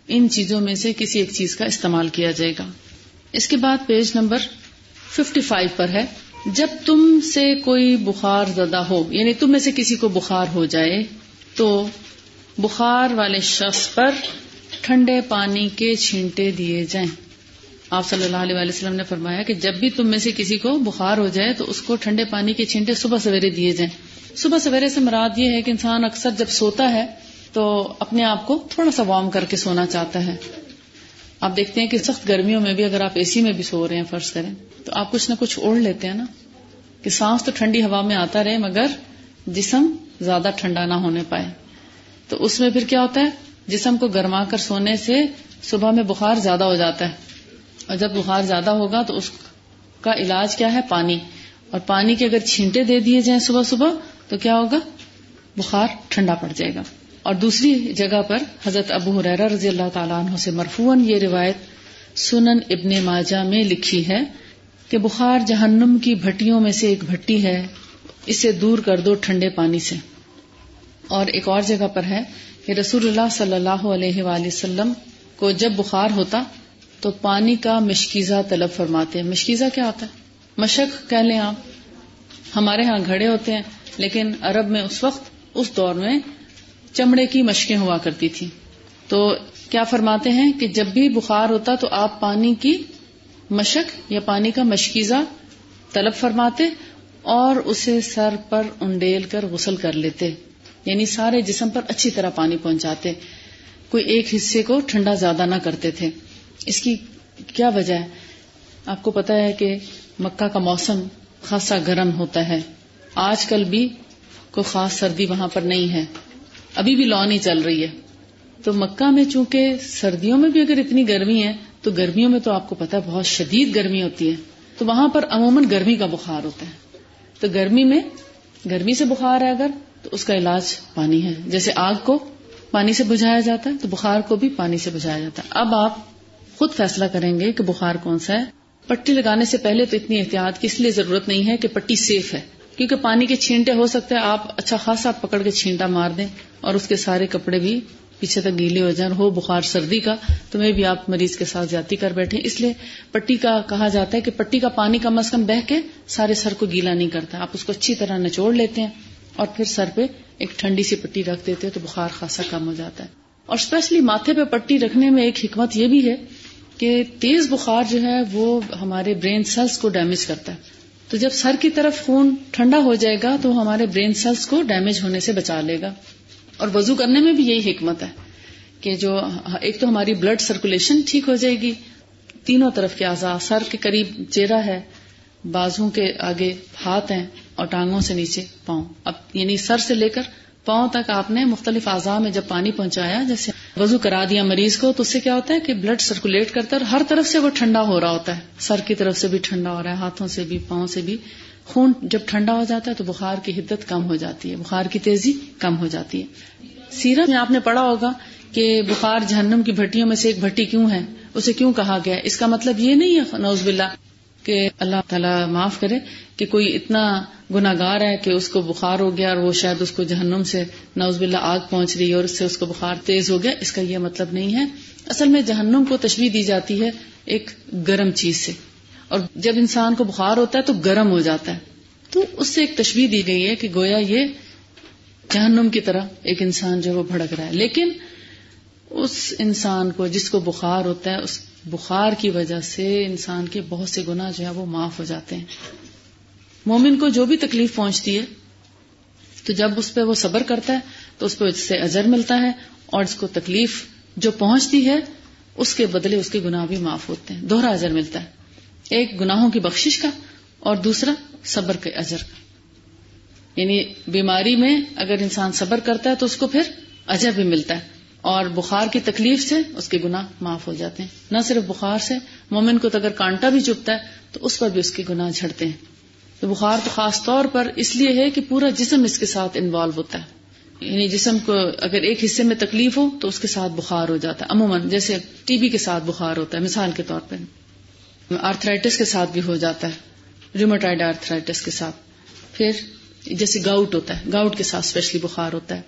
ان چیزوں میں سے کسی ایک چیز کا استعمال کیا جائے گا۔ اس کے بعد پیج نمبر ففٹی فائیو پر ہے۔ جب تم سے کوئی بخار زدہ ہو یعنی تم میں سے کسی کو بخار ہو جائے، تو بخار والے شخص پر ٹھنڈے پانی کے چھینٹے دیے جائیں۔ آپ صلی اللہ علیہ وسلم نے فرمایا کہ جب بھی تم میں سے کسی کو بخار ہو جائے تو اس کو ٹھنڈے پانی کے چھینٹے صبح سویرے دیے جائیں۔ صبح سویرے سے مراد یہ ہے کہ انسان اکثر جب سوتا ہے تو اپنے آپ کو تھوڑا سا وارم کر کے سونا چاہتا ہے۔ آپ دیکھتے ہیں کہ سخت گرمیوں میں بھی اگر آپ اے سی میں بھی سو رہے ہیں، فرض کریں، تو آپ کچھ نہ کچھ اوڑھ لیتے ہیں نا۔ کہ سانس تو ٹھنڈی ہوا میں آتا رہے مگر جسم زیادہ ٹھنڈا نہ ہونے پائے۔ تو اس میں پھر کیا ہوتا ہے؟ جسم کو گرما کر سونے سے صبح میں بخار زیادہ ہو جاتا ہے۔ اور جب بخار زیادہ ہوگا تو اس کا علاج کیا ہے؟ پانی۔ اور پانی کے اگر چھینٹے دے دیے جائیں صبح صبح تو کیا ہوگا؟ بخار ٹھنڈا پڑ جائے گا۔ اور دوسری جگہ پر حضرت ابو حرا رضی اللہ تعالیٰ عنہ سے مرفون یہ روایت سنن ابن ماجہ میں لکھی ہے کہ بخار جہنم کی بھٹیوں میں سے ایک بھٹی ہے۔ اسے دور کر دو ٹھنڈے پانی سے۔ اور ایک اور جگہ پر ہے کہ رسول اللہ صلی اللہ علیہ وآلہ وسلم کو جب بخار ہوتا تو پانی کا مشکیزہ طلب فرماتے ہیں۔ مشکیزہ کیا ہوتا ہے؟ مشق کہہ لیں آپ۔ ہمارے ہاں گھڑے ہوتے ہیں، لیکن عرب میں اس وقت، اس دور میں چمڑے کی مشقیں ہوا کرتی تھی تو کیا فرماتے ہیں کہ جب بھی بخار ہوتا تو آپ پانی کی مشق یا پانی کا مشکیزہ طلب فرماتے اور اسے سر پر انڈیل کر غسل کر لیتے۔ یعنی سارے جسم پر اچھی طرح پانی پہنچاتے، کوئی ایک حصے کو ٹھنڈا زیادہ نہ کرتے تھے۔ اس کی کیا وجہ ہے؟ آپ کو پتا ہے کہ مکہ کا موسم خاصا گرم ہوتا ہے۔ آج کل بھی کوئی خاص سردی وہاں پر نہیں ہے۔ ابھی بھی لو نہیں چل رہی ہے۔ تو مکہ میں چونکہ سردیوں میں بھی اگر اتنی گرمی ہے، تو گرمیوں میں تو آپ کو پتا بہت شدید گرمی ہوتی ہے۔ تو وہاں پر عموماً گرمی کا بخار ہوتا ہے۔ تو گرمی میں، گرمی سے بخار ہے اگر تو اس کا علاج پانی ہے۔ جیسے آگ کو پانی سے بجھایا جاتا ہے، تو بخار کو بھی پانی سے بجھایا جاتا ہے۔ اب آپ خود فیصلہ کریں گے کہ بخار کون سا ہے۔ پٹی لگانے سے پہلے تو اتنی احتیاط کی اس لیے ضرورت نہیں ہے کہ پٹی سیف ہے۔ کیونکہ پانی کے چھینٹے ہو سکتے ہیں، آپ اچھا خاصا پکڑ کے چھینٹا مار دیں اور اس کے سارے کپڑے بھی پیچھے تک گیلے ہو جائیں۔ ہو بخار سردی کا، تو میں بھی آپ مریض کے ساتھ زیادتی کر بیٹھے اس لیے پٹی کا کہا جاتا ہے کہ پٹی کا پانی کم از کم بہ کے سارے سر کو گیلا نہیں کرتا۔ آپ اس کو اچھی طرح نچوڑ لیتے ہیں۔ اور پھر سر پہ ایک ٹھنڈی سی پٹی رکھ دیتے ہیں تو بخار خاصا کم ہو جاتا ہے۔ اور اسپیشلی ماتھے پہ پٹی رکھنے میں ایک حکمت یہ بھی ہے کہ تیز بخار جو ہے وہ ہمارے برین سیلس کو ڈیمیج کرتا ہے۔ تو جب سر کی طرف خون ٹھنڈا ہو جائے گا تو ہمارے برین سیلس کو ڈیمیج ہونے سے بچا لے گا۔ اور وضو کرنے میں بھی یہی حکمت ہے کہ جو ایک تو ہماری بلڈ سرکولیشن ٹھیک ہو جائے گی، تینوں طرف کے اعضاء، سر کے قریب چہرہ ہے بازو کے آگے ہاتھ ہیں۔ اور ٹانگوں سے نیچے پاؤں۔ اب یعنی سر سے لے کر پاؤں تک آپ نے مختلف اعضاء میں جب پانی پہنچایا، جیسے وضو کرا دیا مریض کو، تو اس سے کیا ہوتا ہے کہ بلڈ سرکولیٹ کرتا ہے اور ہر طرف سے وہ ٹھنڈا ہو رہا ہوتا ہے۔ سر کی طرف سے بھی ٹھنڈا ہو رہا ہے، ہاتھوں سے بھی، پاؤں سے بھی۔ خون جب ٹھنڈا ہو جاتا ہے تو بخار کی حدت کم ہو جاتی ہے، بخار کی تیزی کم ہو جاتی ہے۔ سیرت میں آپ نے پڑھا ہوگا کہ بخار جہنم کی بھٹیوں میں سے ایک بھٹی کیوں ہے؟ اسے کیوں کہا گیا؟ اس کا مطلب یہ نہیں ہے نوز باللہ۔ کہ اللہ تعالیٰ معاف کرے کہ کوئی اتنا گناگار ہے کہ اس کو بخار ہو گیا اور وہ شاید اس کو جہنم سے نوز باللہ آگ پہنچ رہی ہے اور اس سے اس کو بخار تیز ہو گیا، اس کا یہ مطلب نہیں ہے۔ اصل میں جہنم کو تشویح دی جاتی ہے ایک گرم چیز سے۔ اور جب انسان کو بخار ہوتا ہے تو گرم ہو جاتا ہے۔ تو اس سے ایک تشویح دی گئی ہے کہ گویا یہ جہنم کی طرح ایک انسان جو وہ بھڑک رہا ہے۔ لیکن اس انسان کو جس کو بخار ہوتا ہے، اس بخار کی وجہ سے انسان کے بہت سے گنا جو ہے وہ معاف ہو جاتے ہیں۔ مومن کو جو بھی تکلیف پہنچتی ہے، تو جب اس پہ وہ صبر کرتا ہے، تو اس پہ اس سے اجر ملتا ہے اور اس کو تکلیف جو پہنچتی ہے، اس کے بدلے اس کے گناہ بھی معاف ہوتے ہیں۔ دوہرا اجر ملتا ہے۔ ایک گناہوں کی بخشش کا اور دوسرا صبر کے اجر کا۔ یعنی بیماری میں اگر انسان صبر کرتا ہے، تو اس کو پھر اجر بھی ملتا ہے۔ اور بخار کی تکلیف سے اس کے گناہ معاف ہو جاتے ہیں۔ نہ صرف بخار سے، مومن کو تو اگر کانٹا بھی چپتا ہے، تو اس پر بھی اس کے گناہ جھڑتے ہیں۔ تو بخار تو خاص طور پر اس لیے ہے کہ پورا جسم اس کے ساتھ انوالو ہوتا ہے۔ یعنی جسم کو اگر ایک حصے میں تکلیف ہو، تو اس کے ساتھ بخار ہو جاتا ہے۔ عموماً جیسے ٹی بی کے ساتھ بخار ہوتا ہے، مثال کے طور پہ آرتھرائٹس کے ساتھ بھی ہو جاتا ہے۔ ریموٹائڈ آرتھرائٹس کے ساتھ۔ پھر جیسے گاؤٹ ہوتا ہے گاؤٹ کے ساتھ اسپیشلی بخار ہوتا ہے۔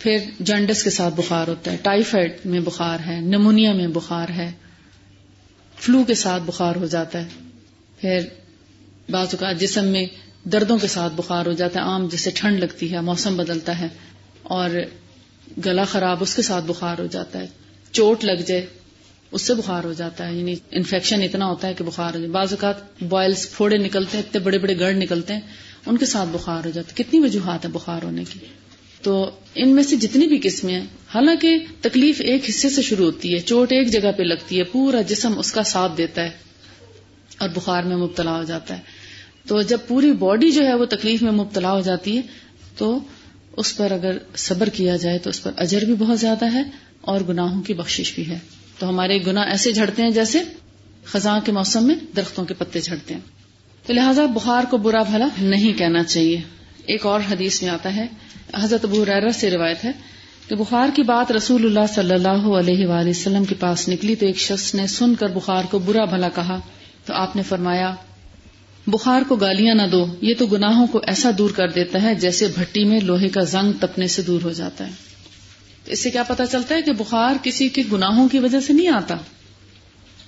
پھر جنڈس کے ساتھ بخار ہوتا ہے، ٹائیفائڈ میں بخار ہے، نمونیا میں بخار ہے، فلو کے ساتھ بخار ہو جاتا ہے، پھر بعض اوقات جسم میں دردوں کے ساتھ بخار ہو جاتا ہے، عام جسے ٹھنڈ لگتی ہے، موسم بدلتا ہے، اور گلا خراب اس کے ساتھ بخار ہو جاتا ہے، چوٹ لگ جائے، اس سے بخار ہو جاتا ہے یعنی انفیکشن اتنا ہوتا ہے کہ بخار ہو جائے۔ بعض اوقات بوائلس پھوڑے نکلتے ہیں، اتنے بڑے بڑے گڑھ نکلتے ہیں، ان کے ساتھ بخار ہو جاتا ہے۔ کتنی وجوہات ہے بخار ہونے کی؟ تو ان میں سے جتنی بھی قسمیں ہیں، حالانکہ تکلیف ایک حصے سے شروع ہوتی ہے، چوٹ ایک جگہ پہ لگتی ہے، پورا جسم اس کا ساتھ دیتا ہے اور بخار میں مبتلا ہو جاتا ہے۔ تو جب پوری باڈی جو ہے وہ تکلیف میں مبتلا ہو جاتی ہے، تو اس پر اگر صبر کیا جائے تو اس پر اجر بھی بہت زیادہ ہے اور گناہوں کی بخشش بھی ہے۔ تو ہمارے گناہ ایسے جھڑتے ہیں جیسے خزاں کے موسم میں درختوں کے پتے جھڑتے ہیں۔ تو لہٰذا بخار کو برا بھلا نہیں کہنا چاہیے۔ ایک اور حدیث میں آتا ہے، حضرت ابو ریرا سے روایت ہے کہ بخار کی بات رسول اللہ صلی اللہ علیہ وآلہ وسلم کے پاس نکلی تو ایک شخص نے سن کر بخار کو برا بھلا کہا۔ تو آپ نے فرمایا، بخار کو گالیاں نہ دو، یہ تو گناہوں کو ایسا دور کر دیتا ہے جیسے بھٹی میں لوہے کا زنگ تپنے سے دور ہو جاتا ہے۔ تو اس سے کیا پتا چلتا ہے کہ بخار کسی کے گناہوں کی وجہ سے نہیں آتا؟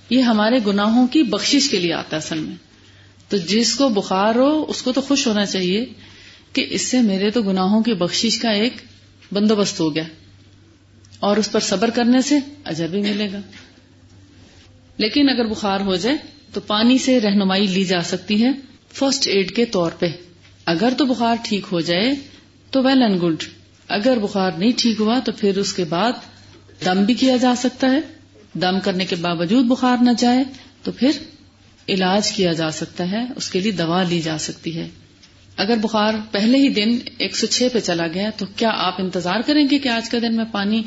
یہ ہمارے گناہوں کی بخشش کے لیے آتا ہے اصل میں۔ تو جس کو بخار ہو، اس کو تو خوش ہونا چاہیے۔ کہ اس سے میرے تو گناہوں کی بخشش کا ایک بندوبست ہو گیا اور اس پر صبر کرنے سے اجر بھی ملے گا۔ لیکن اگر بخار ہو جائے تو پانی سے رہنمائی لی جا سکتی ہے فرسٹ ایڈ کے طور پہ۔ اگر تو بخار ٹھیک ہو جائے تو ویل اینڈ گڈ اگر بخار نہیں ٹھیک ہوا تو پھر اس کے بعد دم بھی کیا جا سکتا ہے۔ دم کرنے کے باوجود بخار نہ جائے تو پھر علاج کیا جا سکتا ہے، اس کے لیے دوا لی جا سکتی ہے۔ اگر بخار پہلے ہی دن ایک سو چھ پہ چلا گیا تو کیا آپ انتظار کریں گے کہ آج کا دن میں پانی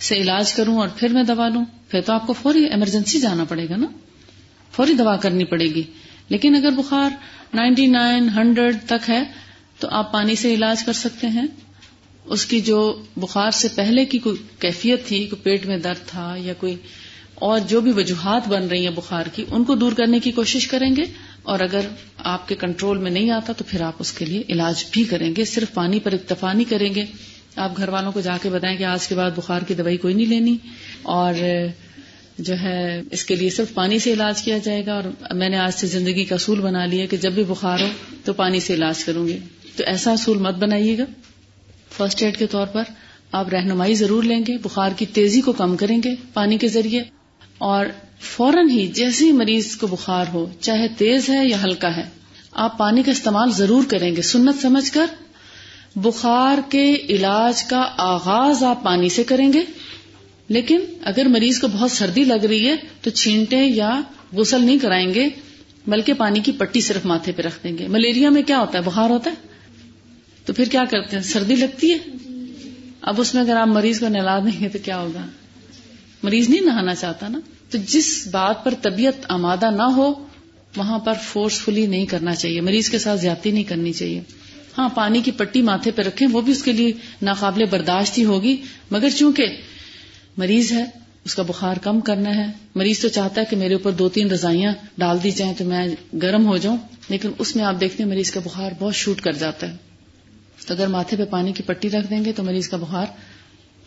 سے علاج کروں اور پھر میں دوا لوں؟ پھر تو آپ کو فوری ایمرجنسی جانا پڑے گا نا؟ فوری دوا کرنی پڑے گی۔ لیکن اگر بخار نائنٹی نائن ہنڈریڈ تک ہے تو آپ پانی سے علاج کر سکتے ہیں۔ اس کی جو بخار سے پہلے کی کوئی کیفیت تھی، کوئی پیٹ میں درد تھا یا کوئی اور جو بھی وجوہات بن رہی ہیں بخار کی، ان کو دور کرنے کی کوشش کریں گے۔ اور اگر آپ کے کنٹرول میں نہیں آتا تو پھر آپ اس کے لیے علاج بھی کریں گے، صرف پانی پر اکتفا نہیں کریں گے۔ آپ گھر والوں کو جا کے بتائیں کہ آج کے بعد بخار کی دوائی کوئی نہیں لینی۔ اور جو ہے، اس کے لیے صرف پانی سے علاج کیا جائے گا۔ اور میں نے آج سے زندگی کا اصول بنا لیا کہ جب بھی بخار ہو تو پانی سے علاج کروں گی۔ تو ایسا اصول مت بنائیے گا۔ فرسٹ ایڈ کے طور پر آپ رہنمائی ضرور لیں گے۔ بخار کی تیزی کو کم کریں گے پانی کے ذریعے۔ اور فوراً ہی جیسے ہی مریض کو بخار ہو، چاہے تیز ہے یا ہلکا ہے، آپ پانی کا استعمال ضرور کریں گے۔ سنت سمجھ کر بخار کے علاج کا آغاز آپ پانی سے کریں گے۔ لیکن اگر مریض کو بہت سردی لگ رہی ہے تو چھینٹے یا غسل نہیں کرائیں گے، بلکہ پانی کی پٹی صرف ماتھے پہ رکھ دیں گے۔ ملیریا میں کیا ہوتا ہے؟ بخار ہوتا ہے۔ تو پھر کیا کرتے ہیں؟ سردی لگتی ہے؟ اب اس میں اگر آپ مریض کو نہلا دیں گے تو کیا ہوگا؟ مریض نہیں نہانا چاہتا نا؟ تو جس بات پر طبیعت آمادہ نہ ہو، وہاں پر فورسفلی نہیں کرنا چاہیے۔ مریض کے ساتھ زیادتی نہیں کرنی چاہیے۔ ہاں پانی کی پٹی ماتھے پہ رکھیں، وہ بھی اس کے لیے ناقابل برداشت ہی ہوگی۔ مگر چونکہ مریض ہے، اس کا بخار کم کرنا ہے۔ مریض تو چاہتا ہے کہ میرے اوپر دو تین رضائیاں ڈال دی جائیں تو میں گرم ہو جاؤں، لیکن اس میں آپ دیکھتے ہیں مریض کا بخار بہت شوٹ کر جاتا ہے۔ تو اگر ماتھے پہ پانی کی پٹی رکھ دیں گے تو مریض کا بخار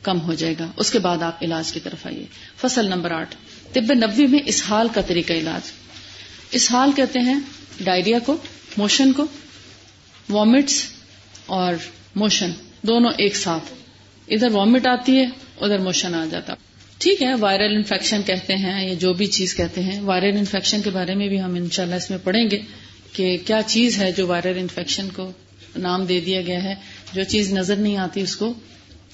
کم ہو جائے گا۔ اس کے بعد آپ علاج کی طرف آئیے۔ فصل نمبر آٹھ۔ طب نبی میں اسحال کا طریقہ علاج۔ اسحال کہتے ہیں ڈائریا کو، موشن کو، وامٹس اور موشن، دونوں ایک ساتھ۔ ادھر وامٹ آتی ہے، ادھر موشن آ جاتا۔ ٹھیک ہے، وائرل انفیکشن کہتے ہیں یا جو بھی چیز کہتے ہیں۔ وائرل انفیکشن کے بارے میں بھی ہم انشاءاللہ اس میں پڑھیں گے کہ کیا چیز ہے جو وائرل انفیکشن کو نام دے دیا گیا ہے۔ جو چیز نظر نہیں آتی اس کو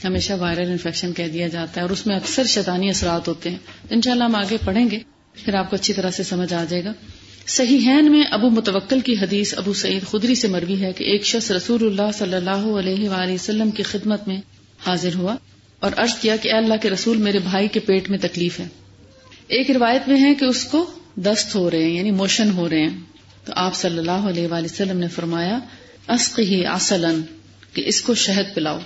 ہمیشہ وائرل انفیکشن کہہ دیا جاتا ہے اور اس میں اکثر شیطانی اثرات ہوتے ہیں۔ ان شاء اللہ ہم آگے پڑھیں گے، پھر آپ کو اچھی طرح سے سمجھ آ جائے گا۔ صحیح میں ابو متوکل کی حدیث ابو سعید خدری سے مروی ہے کہ ایک شخص رسول اللہ صلی اللہ علیہ وآلہ وسلم کی خدمت میں حاضر ہوا اور عرض کیا کہ اے اللہ کے رسول، میرے بھائی کے پیٹ میں تکلیف ہے۔ ایک روایت میں ہے کہ اس کو دست ہو رہے ہیں یعنی موشن ہو رہے ہیں۔ تو آپ صلی اللہ علیہ وآلہ وسلم نے فرمایا ہی آسلن کہ اس کو شہد پلاؤ۔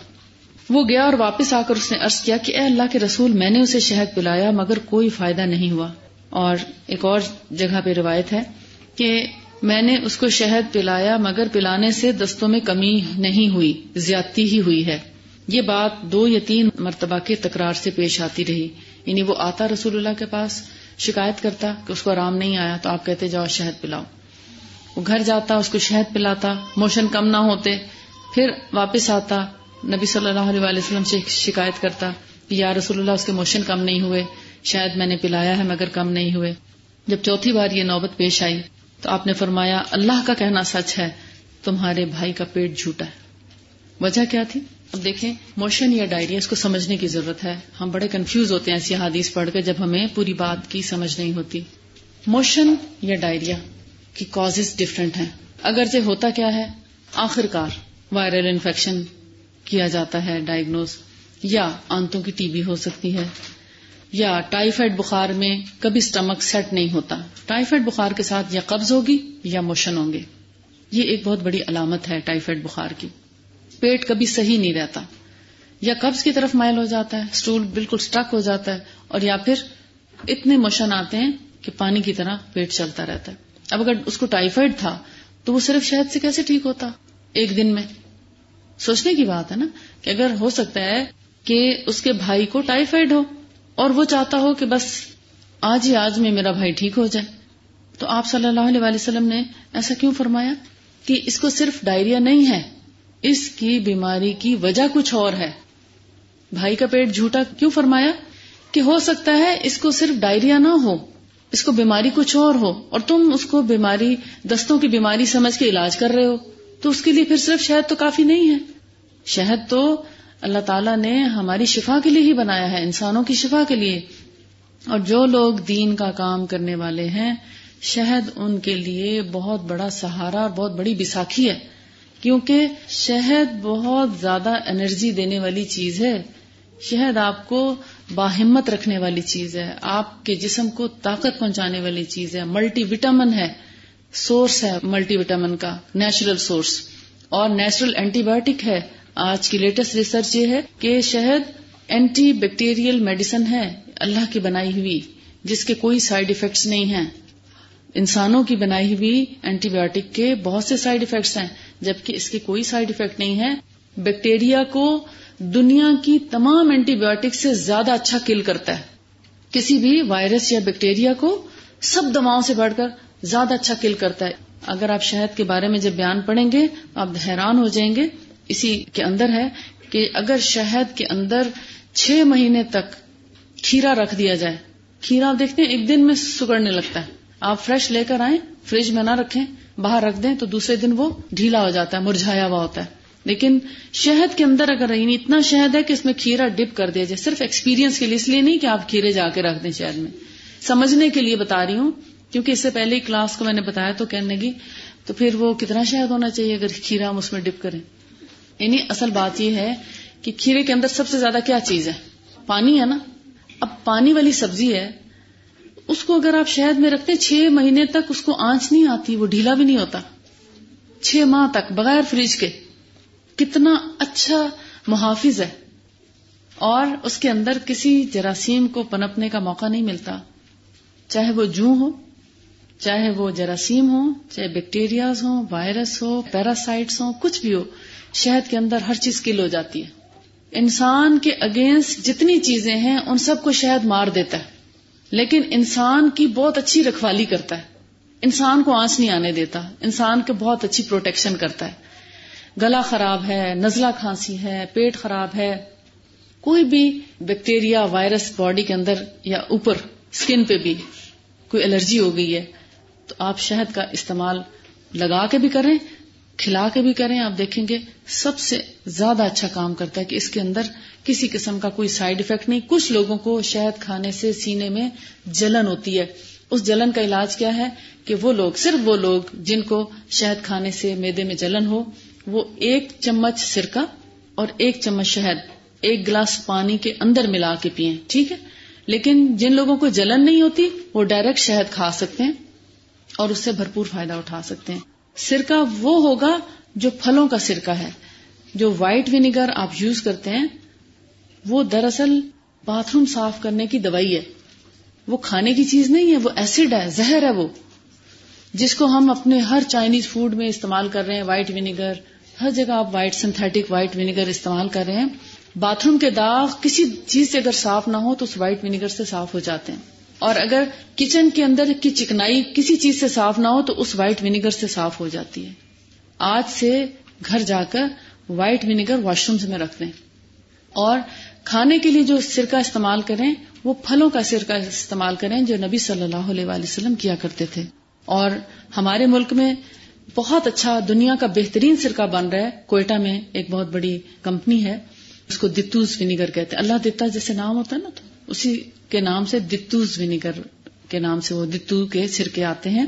وہ گیا اور واپس آ کر اس نے ارض کیا کہ اے اللہ کے رسول، میں نے اسے شہد پلایا، مگر کوئی فائدہ نہیں ہوا۔ اور ایک اور جگہ پہ روایت ہے کہ میں نے اس کو شہد پلایا، مگر پلانے سے دستوں میں کمی نہیں ہوئی، زیادتی ہی ہوئی ہے۔ یہ بات دو یا تین مرتبہ کے تکرار سے پیش آتی رہی۔ یعنی وہ آتا رسول اللہ کے پاس، شکایت کرتا کہ اس کو آرام نہیں آیا، تو آپ کہتے جاؤ شہد پلاؤ۔ وہ گھر جاتا، اس کو شہد پلاتا، موشن کم نہ ہوتے، پھر واپس آتا۔ نبی صلی اللہ علیہ وسلم سے شکایت کرتا کہ یا رسول اللہ، اس کے موشن کم نہیں ہوئے، شاید میں نے پلایا ہے مگر کم نہیں ہوئے۔ جب چوتھی بار یہ نوبت پیش آئی تو آپ نے فرمایا، اللہ کا کہنا سچ ہے، تمہارے بھائی کا پیٹ جھوٹا ہے۔ وجہ کیا تھی؟ اب دیکھیں موشن یا ڈائریا اس کو سمجھنے کی ضرورت ہے۔ ہم بڑے کنفیوز ہوتے ہیں ایسی حادیث پڑھ کے جب ہمیں پوری بات کی سمجھ نہیں ہوتی۔ موشن یا ڈائریا کی کاز ڈفرینٹ ہیں۔ اگر سے ہوتا کیا ہے آخر کار وائرل انفیکشن کیا جاتا ہے ڈائگنوز یا آنتوں کی ٹی بی ہو سکتی ہے، یا ٹائیفائڈ بخار میں کبھی اسٹمک سیٹ نہیں ہوتا۔ ٹائیفائڈ بخار کے ساتھ یا قبض ہوگی یا موشن ہوں گے۔ یہ ایک بہت بڑی علامت ہے ٹائیفائڈ بخار کی۔ پیٹ کبھی صحیح نہیں رہتا۔ یا قبض کی طرف مائل ہو جاتا ہے اسٹول بالکل اسٹک ہو جاتا ہے، اور یا پھر اتنے موشن آتے ہیں کہ پانی کی طرح پیٹ چلتا رہتا ہے۔ اب اگر اس کو ٹائیفائڈ تھا تو وہ صرف شہد سے کیسے ٹھیک ہوتا؟ ایک دن میں۔ سوچنے کی بات ہے نا کہ اگر ہو سکتا ہے کہ اس کے بھائی کو ٹائیفائڈ ہو اور وہ چاہتا ہو کہ بس آج ہی آج میں میرا بھائی ٹھیک ہو جائے۔ تو آپ صلی اللہ علیہ وسلم نے ایسا کیوں فرمایا کہ اس کو صرف ڈائریا نہیں ہے، اس کی بیماری کی وجہ کچھ اور ہے۔ بھائی کا پیٹ جھوٹا کیوں فرمایا کہ ہو سکتا ہے اس کو صرف ڈائریا نہ ہو، اس کو بیماری کچھ اور ہو اور تم اس کو بیماری دستوں کی بیماری سمجھ کے علاج کر رہے ہو۔ تو اس کے لیے پھر صرف شہد تو کافی نہیں ہے۔ شہد تو اللہ تعالیٰ نے ہماری شفا کے لیے ہی بنایا ہے، انسانوں کی شفا کے لیے۔ اور جو لوگ دین کا کام کرنے والے ہیں، شہد ان کے لیے بہت بڑا سہارا اور بہت بڑی بساکھی ہے۔ کیونکہ شہد بہت زیادہ انرجی دینے والی چیز ہے۔ شہد آپ کو باہمت رکھنے والی چیز ہے۔ آپ کے جسم کو طاقت پہنچانے والی چیز ہے۔ ملٹی وٹامن ہے۔ سورس ہے ملٹی وٹامن کا، نیچرل سورس۔ اور نیچرل اینٹی بایوٹک ہے۔ آج کی لیٹسٹ ریسرچ یہ ہے کہ شہد اینٹی بیکٹیریل میڈیسن ہے، اللہ کی بنائی ہوئی، جس کے کوئی سائڈ افیکٹس نہیں ہیں۔ انسانوں کی بنائی ہوئی اینٹی بایوٹک کے بہت سے سائڈ افیکٹس ہیں، جبکہ اس کے کوئی سائڈ افیکٹ نہیں ہے بیکٹیریا کو دنیا کی تمام اینٹی بایوٹک سے زیادہ اچھا کل کرتا ہے۔ کسی بھی وائرس یا بیکٹیریا کو سب دواؤں سے بڑھ کر زیادہ اچھا کل کرتا ہے۔ اگر آپ شہد کے بارے میں جب بیان پڑھیں گے، آپ حیران ہو جائیں گے۔ اسی کے اندر ہے کہ اگر شہد کے اندر چھ مہینے تک کھیرا رکھ دیا جائے، کھیرا آپ دیکھتے ہیں ایک دن میں سگڑنے لگتا ہے۔ آپ فریش لے کر آئیں، فریج میں نہ رکھیں، باہر رکھ دیں تو دوسرے دن وہ ڈھیلا ہو جاتا ہے، مرجھایا ہوا ہوتا ہے۔ لیکن شہد کے اندر اگر یعنی اتنا شہد ہے کہ اس میں کھیرا ڈپ کر دیا جائے۔ صرف ایکسپیرینس کے لیے، اس لیے نہیں کہ آپ کھیرے جا کے رکھ دیں شہد میں۔ سمجھنے کے لیے بتا رہی ہوں کیونکہ اس سے پہلے کلاس کو میں نے بتایا تو کہنے لگی، تو پھر وہ کتنا شہد ہونا چاہیے اگر کھیرا ہم اس میں ڈپ کریں؟ یعنی اصل بات یہ ہے کہ کھیرے کے اندر سب سے زیادہ کیا چیز ہے؟ پانی ہے نا؟ اب پانی والی سبزی ہے، اس کو اگر آپ شہد میں رکھتے، چھ مہینے تک اس کو آنچ نہیں آتی، وہ ڈھیلا بھی نہیں ہوتا۔ چھ ماہ تک بغیر فریج کے۔ کتنا اچھا محافظ ہے۔ اور اس کے اندر کسی جراثیم کو پنپنے کا موقع نہیں ملتا، چاہے وہ جو ہو۔ چاہے وہ جراثیم ہو چاہے بیکٹیریاز ہوں وائرس ہو پیراسائٹس ہوں، کچھ بھی ہو، شہد کے اندر ہر چیز کل ہو جاتی ہے۔ انسان کے اگینسٹ جتنی چیزیں ہیں، ان سب کو شہد مار دیتا ہے۔ لیکن انسان کی بہت اچھی رکھوالی کرتا ہے۔ انسان کو آنس نہیں آنے دیتا۔ انسان کے بہت اچھی پروٹیکشن کرتا ہے۔ گلا خراب ہے، نزلہ کھانسی ہے، پیٹ خراب ہے۔ کوئی بھی بیکٹیریا وائرس باڈی کے اندر یا اوپر اسکن پہ بھی کوئی الرجی ہو گئی ہے۔ تو آپ شہد کا استعمال لگا کے بھی کریں، کھلا کے بھی کریں، آپ دیکھیں گے سب سے زیادہ اچھا کام کرتا ہے کہ اس کے اندر کسی قسم کا کوئی سائڈ افیکٹ نہیں۔ کچھ لوگوں کو شہد کھانے سے سینے میں جلن ہوتی ہے۔ اس جلن کا علاج کیا ہے کہ وہ لوگ، صرف وہ لوگ جن کو شہد کھانے سے میدے میں جلن ہو، وہ ایک چمچ سرکہ اور ایک چمچ شہد، ایک گلاس پانی کے اندر ملا کے پیئیں ٹھیک ہے؟ لیکن جن لوگوں کو جلن نہیں ہوتی، وہ ڈائریکٹ شہد کھا سکتے ہیں۔ اور اس سے بھرپور فائدہ اٹھا سکتے ہیں۔ سرکہ وہ ہوگا جو پھلوں کا سرکہ ہے۔ جو وائٹ ونیگر آپ یوز کرتے ہیں، وہ دراصل باتھ روم صاف کرنے کی دوائی ہے۔ وہ کھانے کی چیز نہیں ہے، وہ ایسڈ ہے، زہر ہے وہ۔ جس کو ہم اپنے ہر چائنیز فوڈ میں استعمال کر رہے ہیں وائٹ ونیگر ہر جگہ آپ وائٹ سنتھیٹک وائٹ ونیگر استعمال کر رہے ہیں۔ باتھ روم کے داغ کسی چیز سے اگر صاف نہ ہو تو اس وائٹ ونیگر سے صاف ہو جاتے ہیں۔ اور اگر کچن کے اندر کی چکنائی کسی چیز سے صاف نہ ہو تو اس وائٹ ونیگر سے صاف ہو جاتی ہے۔ آج سے گھر جا کر وائٹ ونیگر واش روم میں رکھ دیں اور کھانے کے لیے جو سرکہ استعمال کریں، وہ پھلوں کا سرکہ استعمال کریں جو نبی صلی اللہ علیہ وسلم کیا کرتے تھے۔ اور ہمارے ملک میں بہت اچھا دنیا کا بہترین سرکہ بن رہا ہے۔ کوئٹہ میں ایک بہت بڑی کمپنی ہے، اس کو دتوز ونیگر کہتے ہیں۔ اللہ دیتا جیسے نام ہوتا ہے نا تو۔ اسی کے نام سے دتوز ونیگر کے نام سے وہ دتو کے سرکے آتے ہیں۔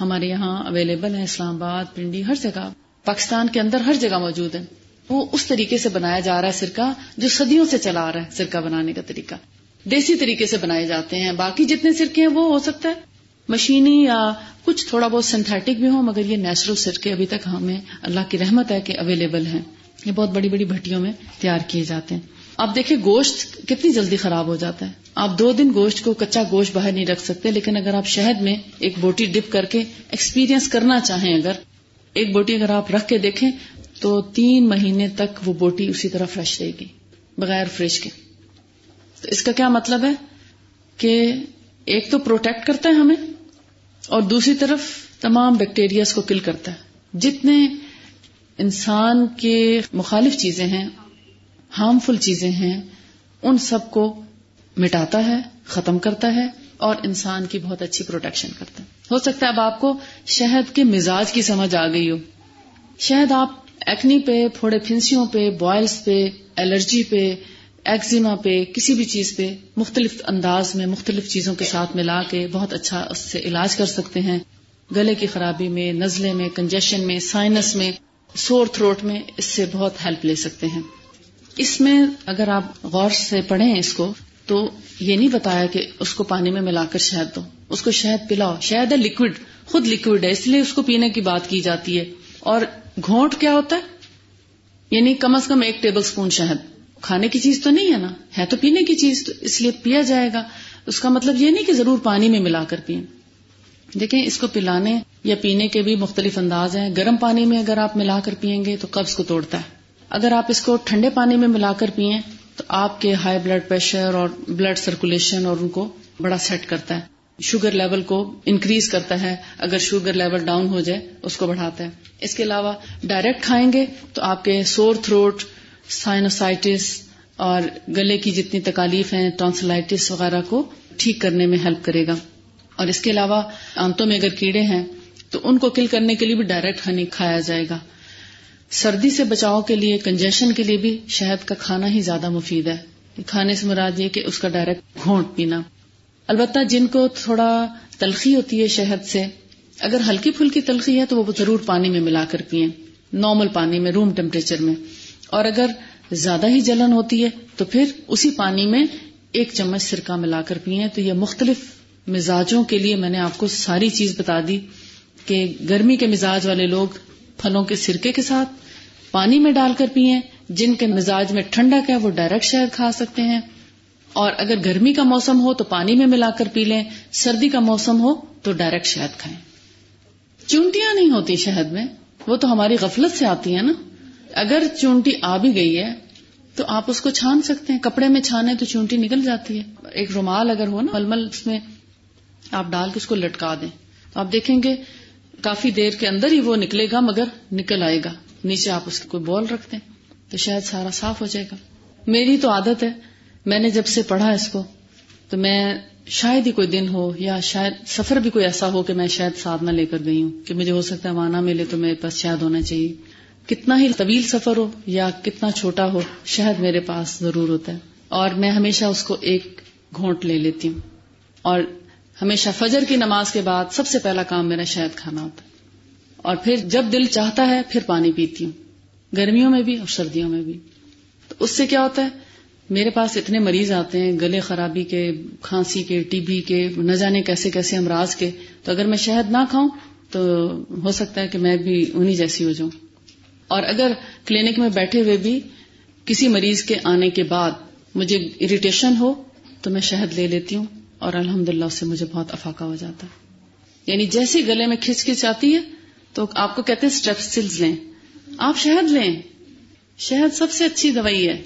ہمارے یہاں اویلیبل ہیں، اسلام آباد، پنڈی، ہر جگہ۔ پاکستان کے اندر ہر جگہ موجود ہیں۔ وہ اس طریقے سے بنایا جا رہا ہے سرکہ جو صدیوں سے چلا آ رہا ہے، سرکہ بنانے کا طریقہ۔ دیسی طریقے سے بنائے جاتے ہیں۔ باقی جتنے سرکے ہیں وہ ہو سکتا ہے۔ مشینی یا کچھ تھوڑا بہت سنتھیٹک بھی ہو مگر یہ نیچرل سرکے ابھی تک ہمیں اللہ کی رحمت ہے کہ اویلیبل ہیں۔ یہ بہت بڑی بڑی بھٹیوں میں تیار کیے جاتے ہیں۔ آپ دیکھیں گوشت کتنی جلدی خراب ہو جاتا ہے۔ آپ دو دن گوشت کو کچا گوشت باہر نہیں رکھ سکتے، لیکن اگر آپ شہد میں ایک بوٹی ڈپ کر کے ایکسپیرینس کرنا چاہیں، اگر ایک بوٹی اگر آپ رکھ کے دیکھیں تو تین مہینے تک وہ بوٹی اسی طرح فریش رہے گی، بغیر فریش کے۔ تو اس کا کیا مطلب ہے؟ کہ ایک تو پروٹیکٹ کرتا ہے ہمیں، اور دوسری طرف تمام بیکٹیریاز کو کل کرتا ہے۔ جتنے انسان کے مخالف چیزیں ہیں ہارمفل چیزیں ہیں، ان سب کو مٹاتا ہے، ختم کرتا ہے اور انسان کی بہت اچھی پروٹیکشن کرتا ہے۔ ہو سکتا ہے اب آپ کو شہد کے مزاج کی سمجھ آ گئی ہو۔ شہد آپ ایکنی پہ، پھوڑے پھنسیوں پہ بوائلس پہ الرجی پہ ایکزیما پہ، کسی بھی چیز پہ مختلف انداز میں مختلف چیزوں کے ساتھ ملا کے بہت اچھا اس سے علاج کر سکتے ہیں۔ گلے کی خرابی میں، نزلے میں کنجیشن میں سائنس میں سور تھروٹ میں اس سے بہت ہیلپ لے سکتے ہیں۔ اس میں اگر آپ غور سے پڑھیں اس کو، تو یہ نہیں بتایا کہ اس کو پانی میں ملا کر شہد دو۔ اس کو شہد پلاؤ۔ شہد ہے لکوڈ خود لکوڈ ہے، اس لیے اس کو پینے کی بات کی جاتی ہے۔ اور گھونٹ کیا ہوتا ہے؟ یعنی کم از کم ایک ٹیبل اسپون شہد۔ کھانے کی چیز تو نہیں ہے نا؟ ہے تو پینے کی چیز، تو اس لیے پیا جائے گا۔ اس کا مطلب یہ نہیں کہ ضرور پانی میں ملا کر پئیں۔ دیکھیں، اس کو پلانے یا پینے کے بھی مختلف انداز ہیں۔ گرم پانی میں اگر آپ ملا کر پیئیں گے تو قبض کو توڑتا ہے۔ اگر آپ اس کو ٹھنڈے پانی میں ملا کر پیئیں تو آپ کے ہائی بلڈ پریشر اور بلڈ سرکولیشن اور ان کو بڑا سیٹ کرتا ہے۔ شوگر لیول کو انکریز کرتا ہے۔ اگر شوگر لیول ڈاؤن ہو جائے، اس کو بڑھاتا ہے۔ اس کے علاوہ ڈائریکٹ کھائیں گے تو آپ کے سور تھروٹ، سائنوسائٹس اور گلے کی جتنی تکالیف ہیں، ٹانسلائٹس وغیرہ کو ٹھیک کرنے میں ہیلپ کرے گا۔ اور اس کے علاوہ آنتوں میں اگر کیڑے ہیں تو ان کو کل کرنے کے لیے بھی ڈائریکٹ ہنی کھایا جائے گا۔ سردی سے بچاؤ کے لیے کنجیشن کے لیے بھی شہد کا کھانا ہی زیادہ مفید ہے۔ کھانے سے مراد یہ کہ اس کا ڈائریکٹ گھونٹ پینا۔ البتہ جن کو تھوڑا تلخی ہوتی ہے شہد سے، اگر ہلکی پھلکی تلخی ہے تو وہ ضرور پانی میں ملا کر پیئیں۔ نارمل پانی میں روم ٹیمپریچر میں۔ اور اگر زیادہ ہی جلن ہوتی ہے تو پھر اسی پانی میں ایک چمچ سرکہ ملا کر پیئیں۔ تو یہ مختلف مزاجوں کے لیے میں نے آپ کو ساری چیز بتا دی کہ گرمی کے مزاج والے لوگ پھلوں کے سرکے کے ساتھ پانی میں ڈال کر پیئیں، جن کے مزاج میں ٹھنڈک ہے، وہ ڈائریکٹ شہد کھا سکتے ہیں۔ اور اگر گرمی کا موسم ہو تو پانی میں ملا کر پی لیں، سردی کا موسم ہو تو ڈائریکٹ شہد کھائیں۔ چونٹیاں نہیں ہوتی شہد میں، وہ تو ہماری غفلت سے آتی ہیں نا۔ اگر چونٹی آ بھی گئی ہے تو آپ اس کو چھان سکتے ہیں۔ کپڑے میں چھانے تو چونٹی نکل جاتی ہے۔ ایک رومال اگر ہو نا، ململ، اس میں آپ ڈال کے اس کو لٹکا دیں۔ تو آپ دیکھیں گے کافی دیر کے اندر ہی وہ نکلے گا، مگر نکل آئے گا۔ نیچے آپ اس کو بول رکھتے تو شاید سارا صاف ہو جائے گا۔ میری تو عادت ہے، میں نے جب سے پڑھا اس کو، تو میں شاید ہی کوئی دن ہو یا شاید سفر بھی کوئی ایسا ہو کہ میں شاید ساتھ نہ لے کر گئی ہوں کہ مجھے ہو سکتا ہے وہاں ملے تو میرے پاس شاید ہونا چاہیے۔ کتنا ہی طویل سفر ہو یا کتنا چھوٹا ہو شہد میرے پاس ضرور ہوتا ہے۔ اور میں ہمیشہ اس کو ایک گھونٹ لے لیتی ہوں۔ اور ہمیشہ فجر کی نماز کے بعد سب سے پہلا کام میرا شہد کھانا ہوتا ہے۔ اور پھر جب دل چاہتا ہے پھر پانی پیتی ہوں۔ گرمیوں میں بھی اور سردیوں میں بھی۔ تو اس سے کیا ہوتا ہے؟ میرے پاس اتنے مریض آتے ہیں، گلے خرابی کے، کھانسی کے، ٹی بی کے، نہ جانے کیسے کیسے امراض کے۔ تو اگر میں شہد نہ کھاؤں تو ہو سکتا ہے کہ میں بھی انہی جیسی ہو جاؤں۔ اور اگر کلینک میں بیٹھے ہوئے بھی کسی مریض کے آنے کے بعد مجھے اریٹیشن ہو تو میں شہد لے لیتی ہوں۔ اور الحمد للہ اس سے مجھے بہت افاقہ ہو جاتا ہے۔ یعنی جیسے گلے میں کھچ کھچ آتی ہے تو آپ کو کہتے ہیں اسٹریپسلز لیں۔ آپ شہد لیں۔ شہد سب سے اچھی دوائی ہے۔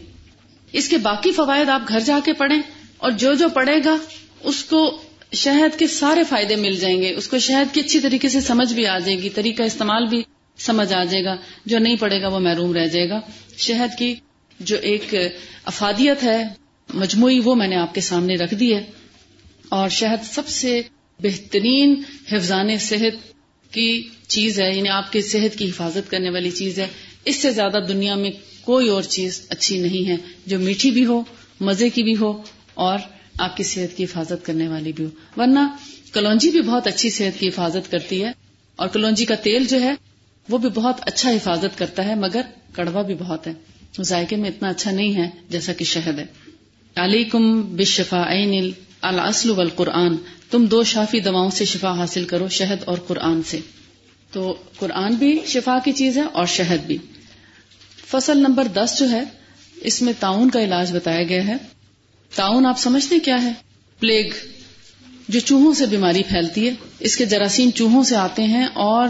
اس کے باقی فوائد آپ گھر جا کے پڑھیں اور جو جو پڑھے گا، اس کو شہد کے سارے فائدے مل جائیں گے۔ اس کو شہد کی اچھی طریقے سے سمجھ بھی آ جائے گی، طریقہ استعمال بھی سمجھ آ جائے گا۔ جو نہیں پڑے گا، وہ محروم رہ جائے گا۔ شہد کی جو ایک افادیت ہے، مجموعی وہ میں نے آپ کے سامنے رکھ دی ہے۔ اور شہد سب سے بہترین حفظان صحت کی چیز ہے یعنی آپ کی صحت کی حفاظت کرنے والی چیز ہے۔ اس سے زیادہ دنیا میں کوئی اور چیز اچھی نہیں ہے، جو میٹھی بھی ہو، مزے کی بھی ہو، اور آپ کی صحت کی حفاظت کرنے والی بھی ہو۔ ورنہ کلونجی بھی بہت اچھی صحت کی حفاظت کرتی ہے، اور کلونجی کا تیل جو ہے، وہ بھی بہت اچھا حفاظت کرتا ہے، مگر کڑوا بھی بہت ہے۔ ذائقے میں اتنا اچھا نہیں ہے جیسا کہ شہد ہے۔ علیکم بشفا الاصل والقرآن، تم دو شافی دواؤں سے شفا حاصل کرو، شہد اور قرآن سے۔ تو قرآن بھی شفا کی چیز ہے اور شہد بھی۔ فصل نمبر دس جو ہے، اس میں تعاون کا علاج بتایا گیا ہے۔ تعاون آپ سمجھتے کیا ہے؟ پلیگ، جو چوہوں سے بیماری پھیلتی ہے، اس کے جراثیم چوہوں سے آتے ہیں اور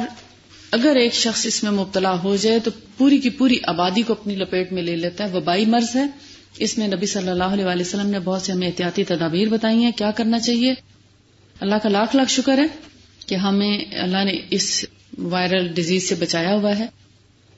اگر ایک شخص اس میں مبتلا ہو جائے تو پوری کی پوری آبادی کو اپنی لپیٹ میں لے لیتا ہے وبائی مرض ہے۔ اس میں نبی صلی اللہ علیہ وسلم نے بہت سے ہمیں احتیاطی تدابیر بتائی ہیں، کیا کرنا چاہیے؟ اللہ کا لاکھ لاکھ شکر ہے کہ ہمیں اللہ نے اس وائرل ڈیزیز سے بچایا ہوا ہے۔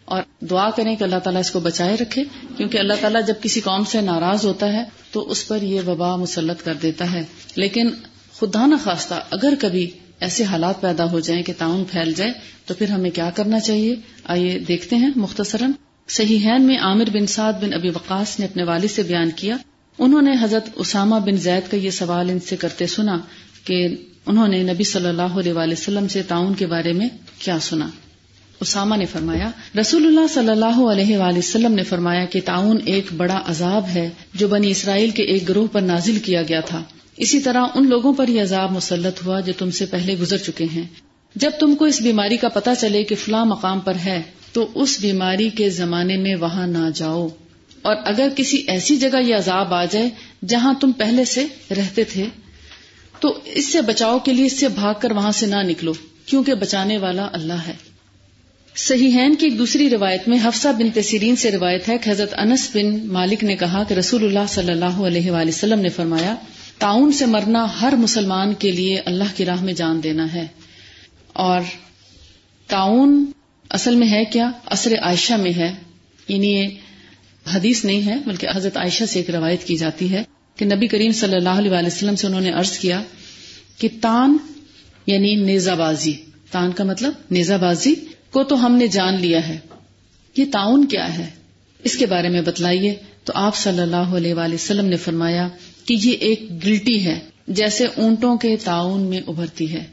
اور دعا کریں کہ اللہ تعالیٰ اس کو بچائے رکھے، کیونکہ اللہ تعالیٰ جب کسی قوم سے ناراض ہوتا ہے تو اس پر یہ وبا مسلط کر دیتا ہے۔ لیکن خدا نہ خواستہ اگر کبھی ایسے حالات پیدا ہو جائیں کہ تعاون پھیل جائے، تو پھر ہمیں کیا کرنا چاہیے؟ آئیے دیکھتے ہیں مختصراً۔ صحیح میں عامر بن سعد بن ابی وقاص نے اپنے والد سے بیان کیا۔ انہوں نے حضرت اسامہ بن زید کا یہ سوال ان سے کرتے سنا کہ انہوں نے نبی صلی اللہ علیہ وسلم سے تعاون کے بارے میں کیا سنا۔ اسامہ نے فرمایا، رسول اللہ صلی اللہ علیہ وآلہ وسلم نے فرمایا کہ تعاون ایک بڑا عذاب ہے جو بنی اسرائیل کے ایک گروہ پر نازل کیا گیا تھا۔ اسی طرح ان لوگوں پر یہ عذاب مسلط ہوا جو تم سے پہلے گزر چکے ہیں۔ جب تم کو اس بیماری کا پتہ چلے کہ فلاں مقام پر ہے، تو اس بیماری کے زمانے میں وہاں نہ جاؤ۔ اور اگر کسی ایسی جگہ یہ عذاب آ جائے جہاں تم پہلے سے رہتے تھے، تو اس سے بچاؤ کے لیے اس سے بھاگ کر وہاں سے نہ نکلو، کیونکہ بچانے والا اللہ ہے۔ صحیحین کی ایک دوسری روایت میں حفصہ بن تسرین سے روایت ہے کہ حضرت انس بن مالک نے کہا کہ رسول اللہ صلی اللہ علیہ وآلہ وسلم نے فرمایا، تعاون سے مرنا ہر مسلمان کے لیے اللہ کی راہ میں جان دینا ہے۔ اور تعاون اصل میں ہے کیا؟ اثر عائشہ میں ہے۔ یعنی یہ حدیث نہیں ہے، بلکہ حضرت عائشہ سے ایک روایت کی جاتی ہے کہ نبی کریم صلی اللہ علیہ وسلم سے انہوں نے عرض کیا کہ تان یعنی نیزہ بازی تان کا مطلب نیزہ بازی کو تو ہم نے جان لیا ہے۔ یہ تعاون کیا ہے؟ اس کے بارے میں بتلائیے۔ تو آپ صلی اللہ علیہ وآلہ وسلم نے فرمایا کہ یہ ایک گلٹی ہے، جیسے اونٹوں کے تعاون میں ابھرتی ہے۔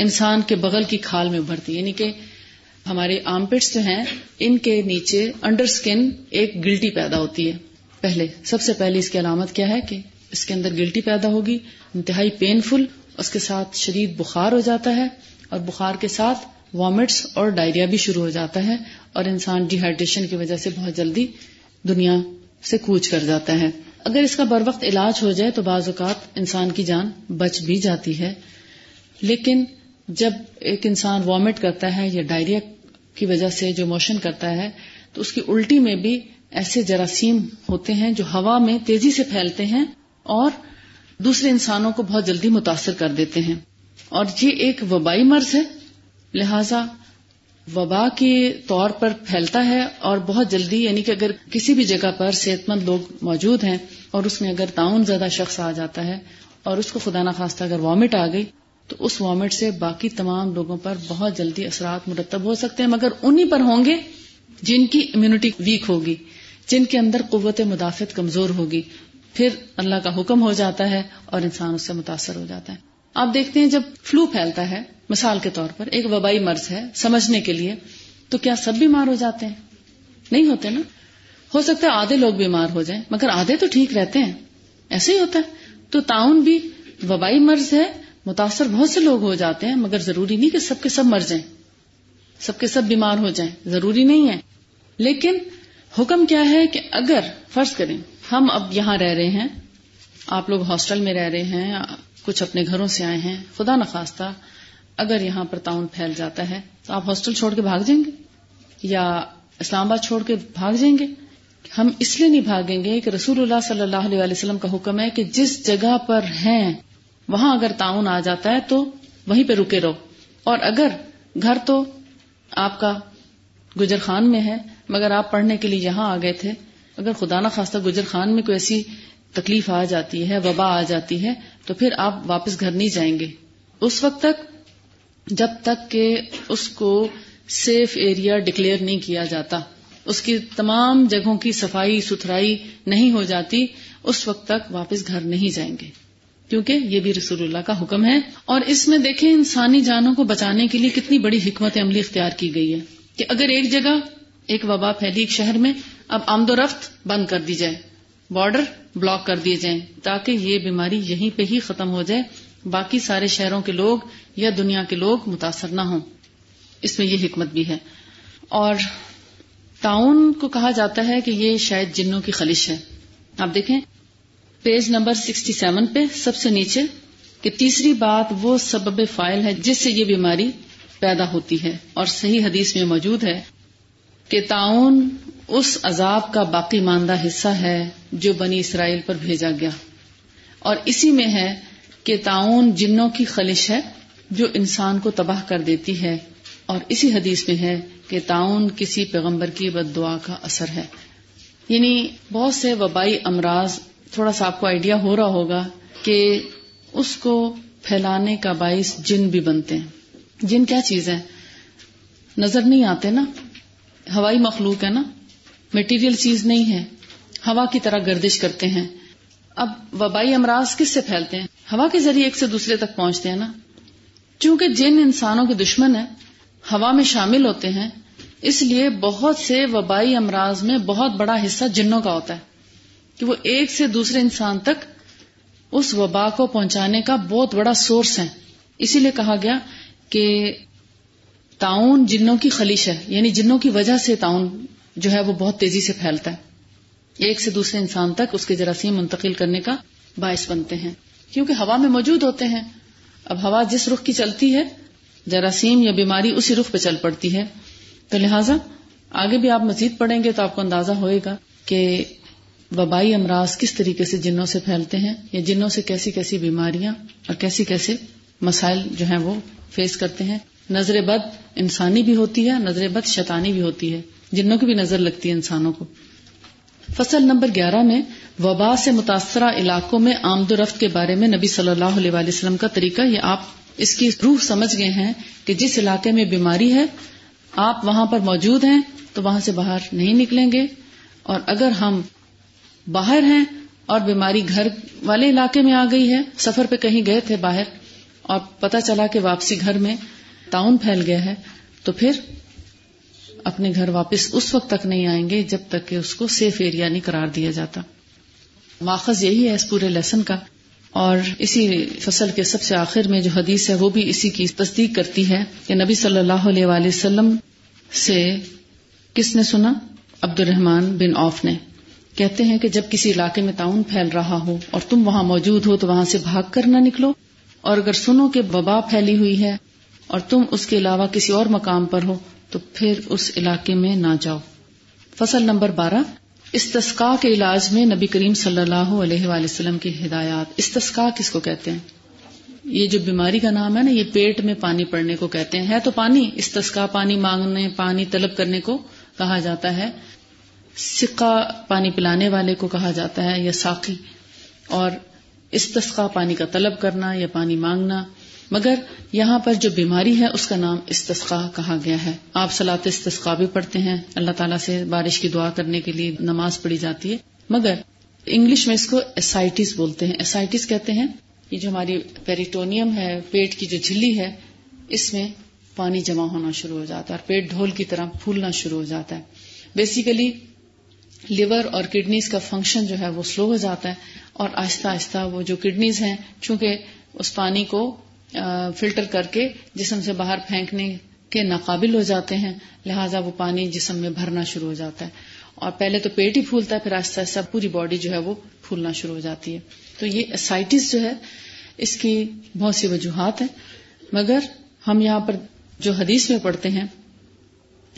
انسان کے بغل کی کھال میں ابھرتی یعنی کہ ہمارے آمپٹس جو ہیں، ان کے نیچے انڈر اسکن ایک گلٹی پیدا ہوتی ہے۔ پہلے، سب سے پہلے اس کی علامت کیا ہے کہ اس کے اندر گلٹی پیدا ہوگی، انتہائی پین فل اس کے ساتھ شدید بخار ہو جاتا ہے اور بخار کے ساتھ وامٹس اور ڈائریا بھی شروع ہو جاتا ہے اور انسان ڈی ہائیڈریشن کی وجہ سے بہت جلدی دنیا سے کوچ کر جاتا ہے۔ اگر اس کا بر وقت علاج ہو جائے تو بعض اوقات انسان کی جان بچ بھی جاتی ہے۔ لیکن جب ایک انسان وامٹ کرتا ہے یا ڈائریا کی وجہ سے جو موشن کرتا ہے، تو اس کی الٹی میں بھی ایسے جراثیم ہوتے ہیں جو ہوا میں تیزی سے پھیلتے ہیں اور دوسرے انسانوں کو بہت جلدی متاثر کر دیتے ہیں۔ اور یہ ایک وبائی مرض ہے، لہذا وبا کے طور پر پھیلتا ہے اور بہت جلدی یعنی کہ اگر کسی بھی جگہ پر صحت مند لوگ موجود ہیں اور اس میں اگر تعاون زیادہ شخص آ جاتا ہے اور اس کو خدا نخواستہ اگر وامٹ آ گئی تو اس وامٹ سے باقی تمام لوگوں پر بہت جلدی اثرات مرتب ہو سکتے ہیں، مگر انہی پر ہوں گے جن کی امیونٹی ویک ہوگی، جن کے اندر قوت مدافعت کمزور ہوگی۔ پھر اللہ کا حکم ہو جاتا ہے اور انسان اس سے متاثر ہو جاتا ہے۔ آپ دیکھتے ہیں جب فلو پھیلتا ہے، مثال کے طور پر ایک وبائی مرض ہے سمجھنے کے لیے، تو کیا سب بیمار ہو جاتے ہیں؟ نہیں ہوتے نا؟ ہو سکتا ہے آدھے لوگ بیمار ہو جائیں، مگر آدھے تو ٹھیک رہتے ہیں۔ ایسے ہی ہوتا ہے۔ تو تعاون بھی وبائی مرض ہے متاثر بہت سے لوگ ہو جاتے ہیں، مگر ضروری نہیں کہ سب کے سب مر جائیں۔ سب کے سب بیمار ہو جائیں، ضروری نہیں ہے۔ لیکن حکم کیا ہے کہ اگر فرض کریں، ہم اب یہاں رہ رہے ہیں، آپ لوگ ہاسٹل میں رہ رہے ہیں، کچھ اپنے گھروں سے آئے ہیں، خدا نخواستہ اگر یہاں پر تعاون پھیل جاتا ہے، تو آپ ہاسٹل چھوڑ کے بھاگ جائیں گے؟ یا اسلام آباد چھوڑ کے بھاگ جائیں گے؟ ہم اس لیے نہیں بھاگیں گے کہ رسول اللہ صلی اللہ علیہ وسلم کا حکم ہے کہ جس جگہ پر ہیں وہاں اگر تعاون آ جاتا ہے تو وہیں پہ رکے رہو۔ اور اگر گھر تو آپ کا گجر خان میں ہے، مگر آپ پڑھنے کے لیے یہاں آ گئے تھے، اگر خدا نہ خواستہ گجر خان میں کوئی ایسی تکلیف آ جاتی ہے، وبا آ جاتی ہے، تو پھر آپ واپس گھر نہیں جائیں گے۔ اس وقت تک، جب تک کہ اس کو سیف ایریا ڈکلیئر نہیں کیا جاتا، اس کی تمام جگہوں کی صفائی ستھرائی نہیں ہو جاتی، اس وقت تک واپس گھر نہیں جائیں گے۔ کیونکہ یہ بھی رسول اللہ کا حکم ہے۔ اور اس میں دیکھیں انسانی جانوں کو بچانے کے لیے کتنی بڑی حکمت عملی اختیار کی گئی ہے کہ اگر ایک جگہ ایک وبا پھیلی ایک شہر میں، اب آمد و رفت بند کر دی جائے بارڈر بلاک کر دیے جائیں، تاکہ یہ بیماری یہیں پہ ہی ختم ہو جائے، باقی سارے شہروں کے لوگ یا دنیا کے لوگ متاثر نہ ہوں۔ اس میں یہ حکمت بھی ہے۔ اور تعاون کو کہا جاتا ہے کہ یہ شاید جنوں کی خلش ہے۔ آپ دیکھیں پیج نمبر سکسٹی سیون پہ سب سے نیچے کہ تیسری بات وہ سبب فائل ہے جس سے یہ بیماری پیدا ہوتی ہے اور صحیح حدیث میں موجود ہے کہ تعاون اس عذاب کا باقی ماندہ حصہ ہے جو بنی اسرائیل پر بھیجا گیا۔ اور اسی میں ہے کہ تعاون جنوں کی خلش ہے جو انسان کو تباہ کر دیتی ہے۔ اور اسی حدیث میں ہے کہ تعاون کسی پیغمبر کی بد دعا کا اثر ہے۔ یعنی بہت سے وبائی امراض تھوڑا سا آپ کو آئیڈیا ہو رہا ہوگا کہ اس کو پھیلانے کا باعث جن بھی بنتے ہیں۔ جن کیا چیز ہے نظر نہیں آتے نا۔ ہوائی مخلوق ہے نا۔ میٹیریل چیز نہیں ہے۔ ہوا کی طرح گردش کرتے ہیں۔ اب وبائی امراض کس سے پھیلتے ہیں؟ ہوا کے ذریعے ایک سے دوسرے تک پہنچتے ہیں نا۔ چونکہ جن انسانوں کے دشمن ہیں، ہوا میں شامل ہوتے ہیں، اس لیے بہت سے وبائی امراض میں بہت بڑا حصہ جنوں کا ہوتا ہے۔ کہ وہ ایک سے دوسرے انسان تک اس وبا کو پہنچانے کا بہت بڑا سورس ہے اسی لیے کہا گیا کہ تعاون جنوں کی خلیش ہے۔ یعنی جنوں کی وجہ سے تعاون جو ہے وہ بہت تیزی سے پھیلتا ہے۔ ایک سے دوسرے انسان تک اس کے جراثیم منتقل کرنے کا باعث بنتے ہیں۔ کیونکہ ہوا میں موجود ہوتے ہیں۔ اب ہوا جس رخ کی چلتی ہے، جراثیم یا بیماری اسی رخ پہ چل پڑتی ہے۔ تو لہٰذا آگے بھی آپ مزید پڑھیں گے تو آپ کو اندازہ ہوئے گا کہ وبائی امراض کس طریقے سے جنوں سے پھیلتے ہیں یا جنوں سے کیسی کیسی بیماریاں اور کیسی کیسے مسائل جو ہیں وہ فیس کرتے ہیں۔ نظر بد انسانی بھی ہوتی ہے، نظر بد شیطانی بھی ہوتی ہے۔ جنوں کی بھی نظر لگتی ہے انسانوں کو۔ فصل نمبر گیارہ میں وبا سے متاثرہ علاقوں میں آمد و رفت کے بارے میں نبی صلی اللہ علیہ وسلم کا طریقہ، یہ آپ اس کی روح سمجھ گئے ہیں کہ جس علاقے میں بیماری ہے، آپ وہاں پر موجود ہیں تو وہاں سے باہر نہیں نکلیں گے۔ اور اگر ہم باہر ہیں اور بیماری گھر والے علاقے میں آ گئی ہے۔ سفر پہ کہیں گئے تھے باہر اور پتا چلا کہ واپسی گھر میں تعاون پھیل گیا ہے۔ تو پھر اپنے گھر واپس اس وقت تک نہیں آئیں گے جب تک کہ اس کو سیف ایریا نہیں قرار دیا جاتا۔ ماخذ یہی ہے اس پورے لیسن کا۔ اور اسی فصل کے سب سے آخر میں جو حدیث ہے وہ بھی اسی کی تصدیق کرتی ہے کہ نبی صلی اللہ علیہ وآلہ وسلم سے کس نے سنا؟ عبد الرحمان بن اوف نے۔ کہتے ہیں کہ جب کسی علاقے میں تعاون پھیل رہا ہو اور تم وہاں موجود ہو تو وہاں سے بھاگ کر نہ نکلو۔ اور اگر سنو کہ وبا پھیلی ہوئی ہے اور تم اس کے علاوہ کسی اور مقام پر ہو تو پھر اس علاقے میں نہ جاؤ۔ فصل نمبر بارہ۔ استسقا کے علاج میں نبی کریم صلی اللہ علیہ وآلہ وسلم کی ہدایات۔ استسقا کس کو کہتے ہیں؟ یہ جو بیماری کا نام ہے نا، یہ پیٹ میں پانی پڑنے کو کہتے ہیں۔ ہے تو پانی استسقا پانی مانگنے، پانی طلب کرنے کو کہا جاتا ہے۔ سکا پانی پلانے والے کو کہا جاتا ہے یا ساقی اور استسقا پانی کا طلب کرنا یا پانی مانگنا مگر یہاں پر جو بیماری ہے اس کا نام استسقا کہا گیا ہے آپ سلاط استسقا بھی پڑھتے ہیں اللہ تعالیٰ سے بارش کی دعا کرنے کے لیے نماز پڑھی جاتی ہے مگر انگلش میں اس کو ایسائٹیز بولتے ہیں ایسائٹیز کہتے ہیں یہ جو ہماری پیریٹونیم ہے، پیٹ کی جو جھلی ہے، اس میں پانی جمع ہونا شروع ہو جاتا ہے اور پیٹ ڈھول کی طرح پھولنا شروع ہو جاتا ہے۔ بیسیکلی لیور اور کڈنیز کا فنکشن جو ہے وہ سلو ہو جاتا ہے اور آہستہ آہستہ وہ جو کڈنیز ہیں، چونکہ اس پانی کو فلٹر کر کے جسم سے باہر پھینکنے کے ناقابل ہو جاتے ہیں، لہٰذا وہ پانی جسم میں بھرنا شروع ہو جاتا ہے۔ اور پہلے تو پیٹ ہی پھولتا ہے، پھر آہستہ آہستہ پوری باڈی جو ہے وہ پھولنا شروع ہو جاتی ہے۔ تو یہ اسائٹس جو ہے، اس کی بہت سی وجوہات ہیں۔ مگر ہم یہاں پر جو حدیث میں پڑھتے ہیں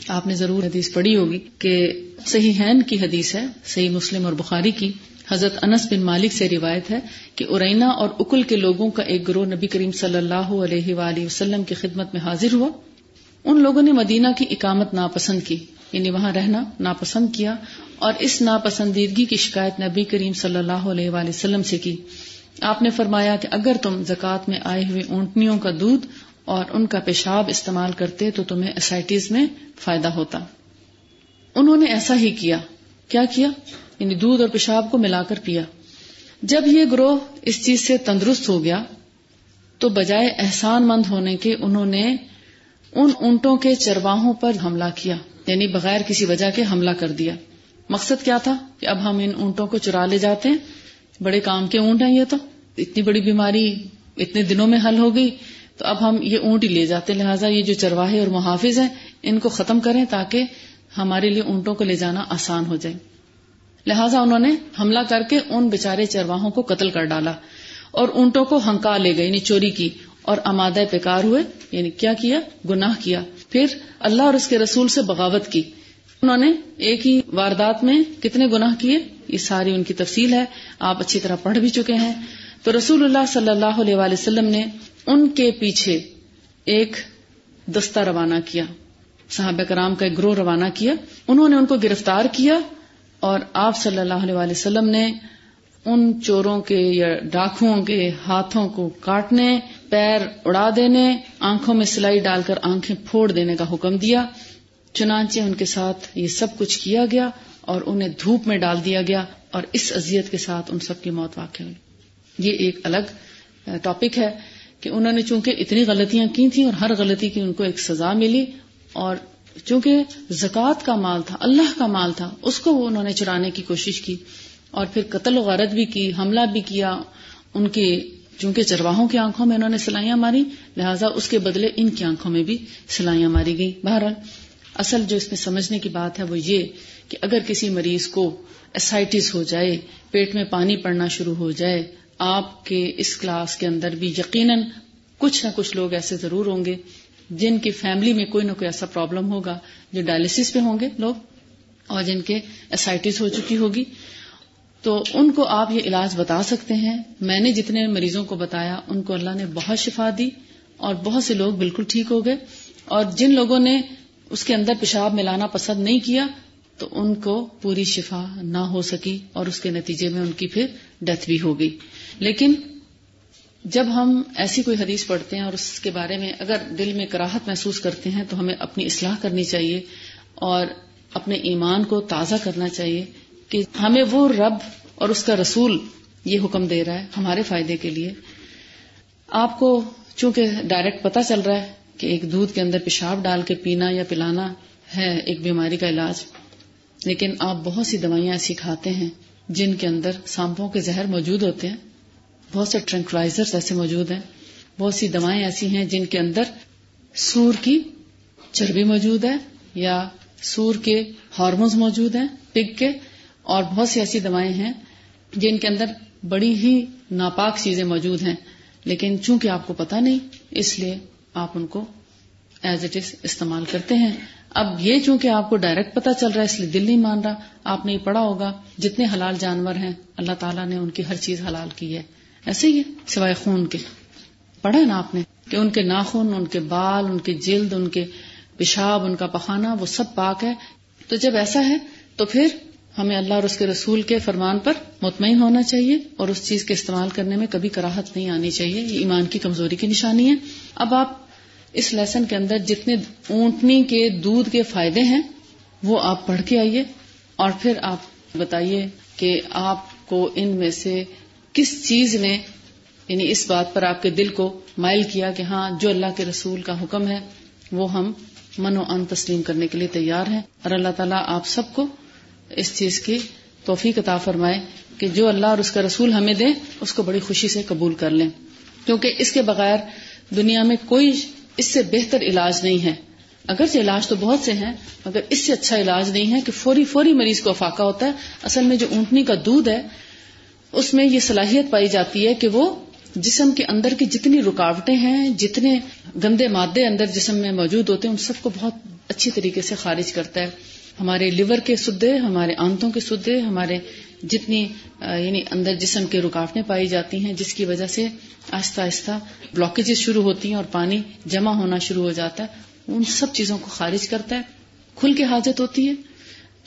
آپ نے ضرور حدیث پڑھی ہوگی کہ صحیح ہین کی حدیث ہے، صحیح مسلم اور بخاری کی۔ حضرت انس بن مالک سے روایت ہے کہ ارینا اور اکل کے لوگوں کا ایک گروہ نبی کریم صلی اللہ علیہ وآلہ وسلم کی خدمت میں حاضر ہوا۔ ان لوگوں نے مدینہ کی اقامت ناپسند کی یعنی وہاں رہنا ناپسند کیا اور اس ناپسندیدگی کی شکایت نبی کریم صلی اللہ علیہ وآلہ وسلم سے کی۔ آپ نے فرمایا کہ اگر تم زکوٰۃ میں آئے ہوئے اونٹنیوں کا دودھ اور ان کا پیشاب استعمال کرتے تو تمہیں ایسائٹیز میں فائدہ ہوتا۔ انہوں نے ایسا ہی کیا۔ کیا کیا؟ یعنی دودھ اور پیشاب کو ملا کر پیا۔ جب یہ گروہ اس چیز سے تندرست ہو گیا، تو بجائے احسان مند ہونے کے انہوں نے ان اونٹوں کے چرواہوں پر حملہ کیا۔ یعنی بغیر کسی وجہ کے حملہ کر دیا۔ مقصد کیا تھا؟ کہ اب ہم ان اونٹوں کو چرا لے جاتے ہیں۔ بڑے کام کے اونٹ ہیں یہ تو۔ اتنی بڑی بیماری اتنے دنوں میں حل ہو گئی۔ تو اب ہم یہ اونٹ ہی لے جاتے لہٰذا یہ جو چرواہے اور محافظ ہیں، ان کو ختم کریں تاکہ ہمارے لیے اونٹوں کو لے جانا آسان ہو جائے۔ لہٰذا انہوں نے حملہ کر کے ان بےچارے چرواہوں کو قتل کر ڈالا اور اونٹوں کو ہنکا لے گئے یعنی چوری کی اور امادہ پیکار ہوئے یعنی کیا کیا؟ گناہ کیا۔ پھر اللہ اور اس کے رسول سے بغاوت کی۔ انہوں نے ایک ہی واردات میں کتنے گناہ کیے؟ یہ ساری ان کی تفصیل ہے، آپ اچھی طرح پڑھ بھی چکے ہیں۔ تو رسول اللہ صلی اللہ علیہ وآلہ وسلم نے ان کے پیچھے ایک دستہ روانہ کیا۔ صحابہ کرام کا ایک گروہ روانہ کیا۔ انہوں نے ان کو گرفتار کیا اور آپ صلی اللہ علیہ وسلم نے ان چوروں کے یا ڈاکوؤں کے ہاتھوں کو کاٹنے، پیر اڑا دینے، آنکھوں میں سلائی ڈال کر آنکھیں پھوڑ دینے کا حکم دیا۔ چنانچہ ان کے ساتھ یہ سب کچھ کیا گیا اور انہیں دھوپ میں ڈال دیا گیا اور اس اذیت کے ساتھ ان سب کی موت واقع ہوئی۔ یہ ایک الگ ٹاپک ہے۔ کہ انہوں نے چونکہ اتنی غلطیاں کی تھیں اور ہر غلطی کی ان کو ایک سزا ملی اور چونکہ زکوٰۃ کا مال تھا، اللہ کا مال تھا، اس کو وہ انہوں نے چرانے کی کوشش کی اور پھر قتل و غارت بھی کی، حملہ بھی کیا، ان کے چونکہ چرواہوں کی آنکھوں میں انہوں نے سلائیاں ماری، لہٰذا اس کے بدلے ان کی آنکھوں میں بھی سلائیاں ماری گئی بہرحال، اصل جو اس میں سمجھنے کی بات ہے وہ یہ کہ اگر کسی مریض کو ایسائٹس ہو جائے، پیٹ میں پانی پڑنا شروع ہو جائے آپ کے اس کلاس کے اندر بھی یقیناً کچھ نہ کچھ لوگ ایسے ضرور ہوں گے جن کی فیملی میں کوئی نہ کوئی ایسا پرابلم ہوگا جو ڈائلسس پہ ہوں گے لوگ اور جن کے ایسائٹس ہو چکی ہوگی۔ تو ان کو آپ یہ علاج بتا سکتے ہیں۔ میں نے جتنے مریضوں کو بتایا، ان کو اللہ نے بہت شفا دی اور بہت سے لوگ بالکل ٹھیک ہو گئے۔ اور جن لوگوں نے اس کے اندر پیشاب ملانا پسند نہیں کیا، تو ان کو پوری شفا نہ ہو سکی اور اس کے نتیجے میں ان کی پھر ڈیتھ بھی ہو گئی۔ لیکن جب ہم ایسی کوئی حدیث پڑھتے ہیں اور اس کے بارے میں اگر دل میں کراہت محسوس کرتے ہیں تو ہمیں اپنی اصلاح کرنی چاہیے اور اپنے ایمان کو تازہ کرنا چاہیے کہ ہمیں وہ رب اور اس کا رسول یہ حکم دے رہا ہے ہمارے فائدے کے لیے۔ آپ کو چونکہ ڈائریکٹ پتا چل رہا ہے کہ ایک دودھ کے اندر پیشاب ڈال کے پینا یا پلانا ہے ایک بیماری کا علاج، لیکن آپ بہت سی دوائیاں ایسی کھاتے ہیں جن کے اندر سانپوں کے زہر موجود ہوتے ہیں۔ بہت سے ٹرنکلائزر ایسے موجود ہیں۔ بہت سی دوائیں ایسی ہیں جن کے اندر سور کی چربی موجود ہے یا سور کے ہارمونز موجود ہیں پگ کے، اور بہت سی ایسی دوائیں ہیں جن کے اندر بڑی ہی ناپاک چیزیں موجود ہیں۔ لیکن چونکہ آپ کو پتا نہیں، اس لیے آپ ان کو ایز اٹ از استعمال کرتے ہیں۔ اب یہ چونکہ آپ کو ڈائریکٹ پتا چل رہا ہے، اس لیے دل نہیں مان رہا، آپ نے پڑھا ہوگا۔ جتنے حلال جانور ہیں، اللہ تعالیٰ نے ان کی ہر چیز حلال کی ہے۔ ایسے ہی ہے، سوائے خون کے۔ پڑھا ہے نا آپ نے کہ ان کے ناخن، ان کے بال، ان کے جلد، ان کے پیشاب، ان کا پخانا، وہ سب پاک ہے۔ تو جب ایسا ہے، تو پھر ہمیں اللہ اور اس کے رسول کے فرمان پر مطمئن ہونا چاہیے اور اس چیز کے استعمال کرنے میں کبھی کراہت نہیں آنی چاہیے۔ یہ ایمان کی کمزوری کی نشانی ہے۔ اب آپ اس لیسن کے اندر جتنے اونٹنی کے دودھ کے فائدے ہیں، وہ آپ پڑھ کے آئیے اور پھر آپ بتائیے کہ آپ کو ان میں سے کس چیز نے یعنی اس بات پر آپ کے دل کو مائل کیا کہ ہاں جو اللہ کے رسول کا حکم ہے، وہ ہم من و ان تسلیم کرنے کے لیے تیار ہیں اور اللہ تعالیٰ آپ سب کو اس چیز کی توفیق عطا فرمائے کہ جو اللہ اور اس کا رسول ہمیں دے، اس کو بڑی خوشی سے قبول کر لیں۔ کیونکہ اس کے بغیر دنیا میں کوئی اس سے بہتر علاج نہیں ہے۔ اگرچہ علاج تو بہت سے ہیں، مگر اس سے اچھا علاج نہیں ہے کہ فوری فوری مریض کو افاقہ ہوتا ہے۔ اصل میں جو اونٹنی کا دودھ ہے اس میں یہ صلاحیت پائی جاتی ہے کہ وہ جسم کے اندر کی جتنی رکاوٹیں ہیں، جتنے گندے مادے اندر جسم میں موجود ہوتے ہیں، ان سب کو بہت اچھی طریقے سے خارج کرتا ہے۔ ہمارے لیور کے سدے ہمارے آنتوں کے سدے ہمارے جتنی یعنی اندر جسم کے رکاوٹیں پائی جاتی ہیں، جس کی وجہ سے آہستہ آہستہ بلاکیجز شروع ہوتی ہیں اور پانی جمع ہونا شروع ہو جاتا ہے۔ ان سب چیزوں کو خارج کرتا ہے۔ کھل کے حاجت ہوتی ہے۔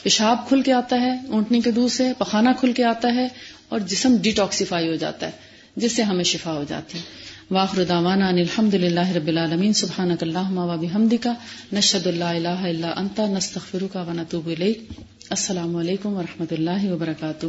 پیشاب کھل کے آتا ہے، اونٹنی کے دودھ سے پخانہ کھل کے آتا ہے اور جسم ڈیٹاکسیفائی ہو جاتا ہے، جس سے ہمیں شفا ہو جاتی ہے۔ واخر دعوانا ان الحمد للہ رب العالمین، سبحانک اللہم و بحمدک، نشہد اللہ الہ الا انت، نستغفرک و نتوب الیک۔ السلام علیکم و اللہ وبرکاتہ۔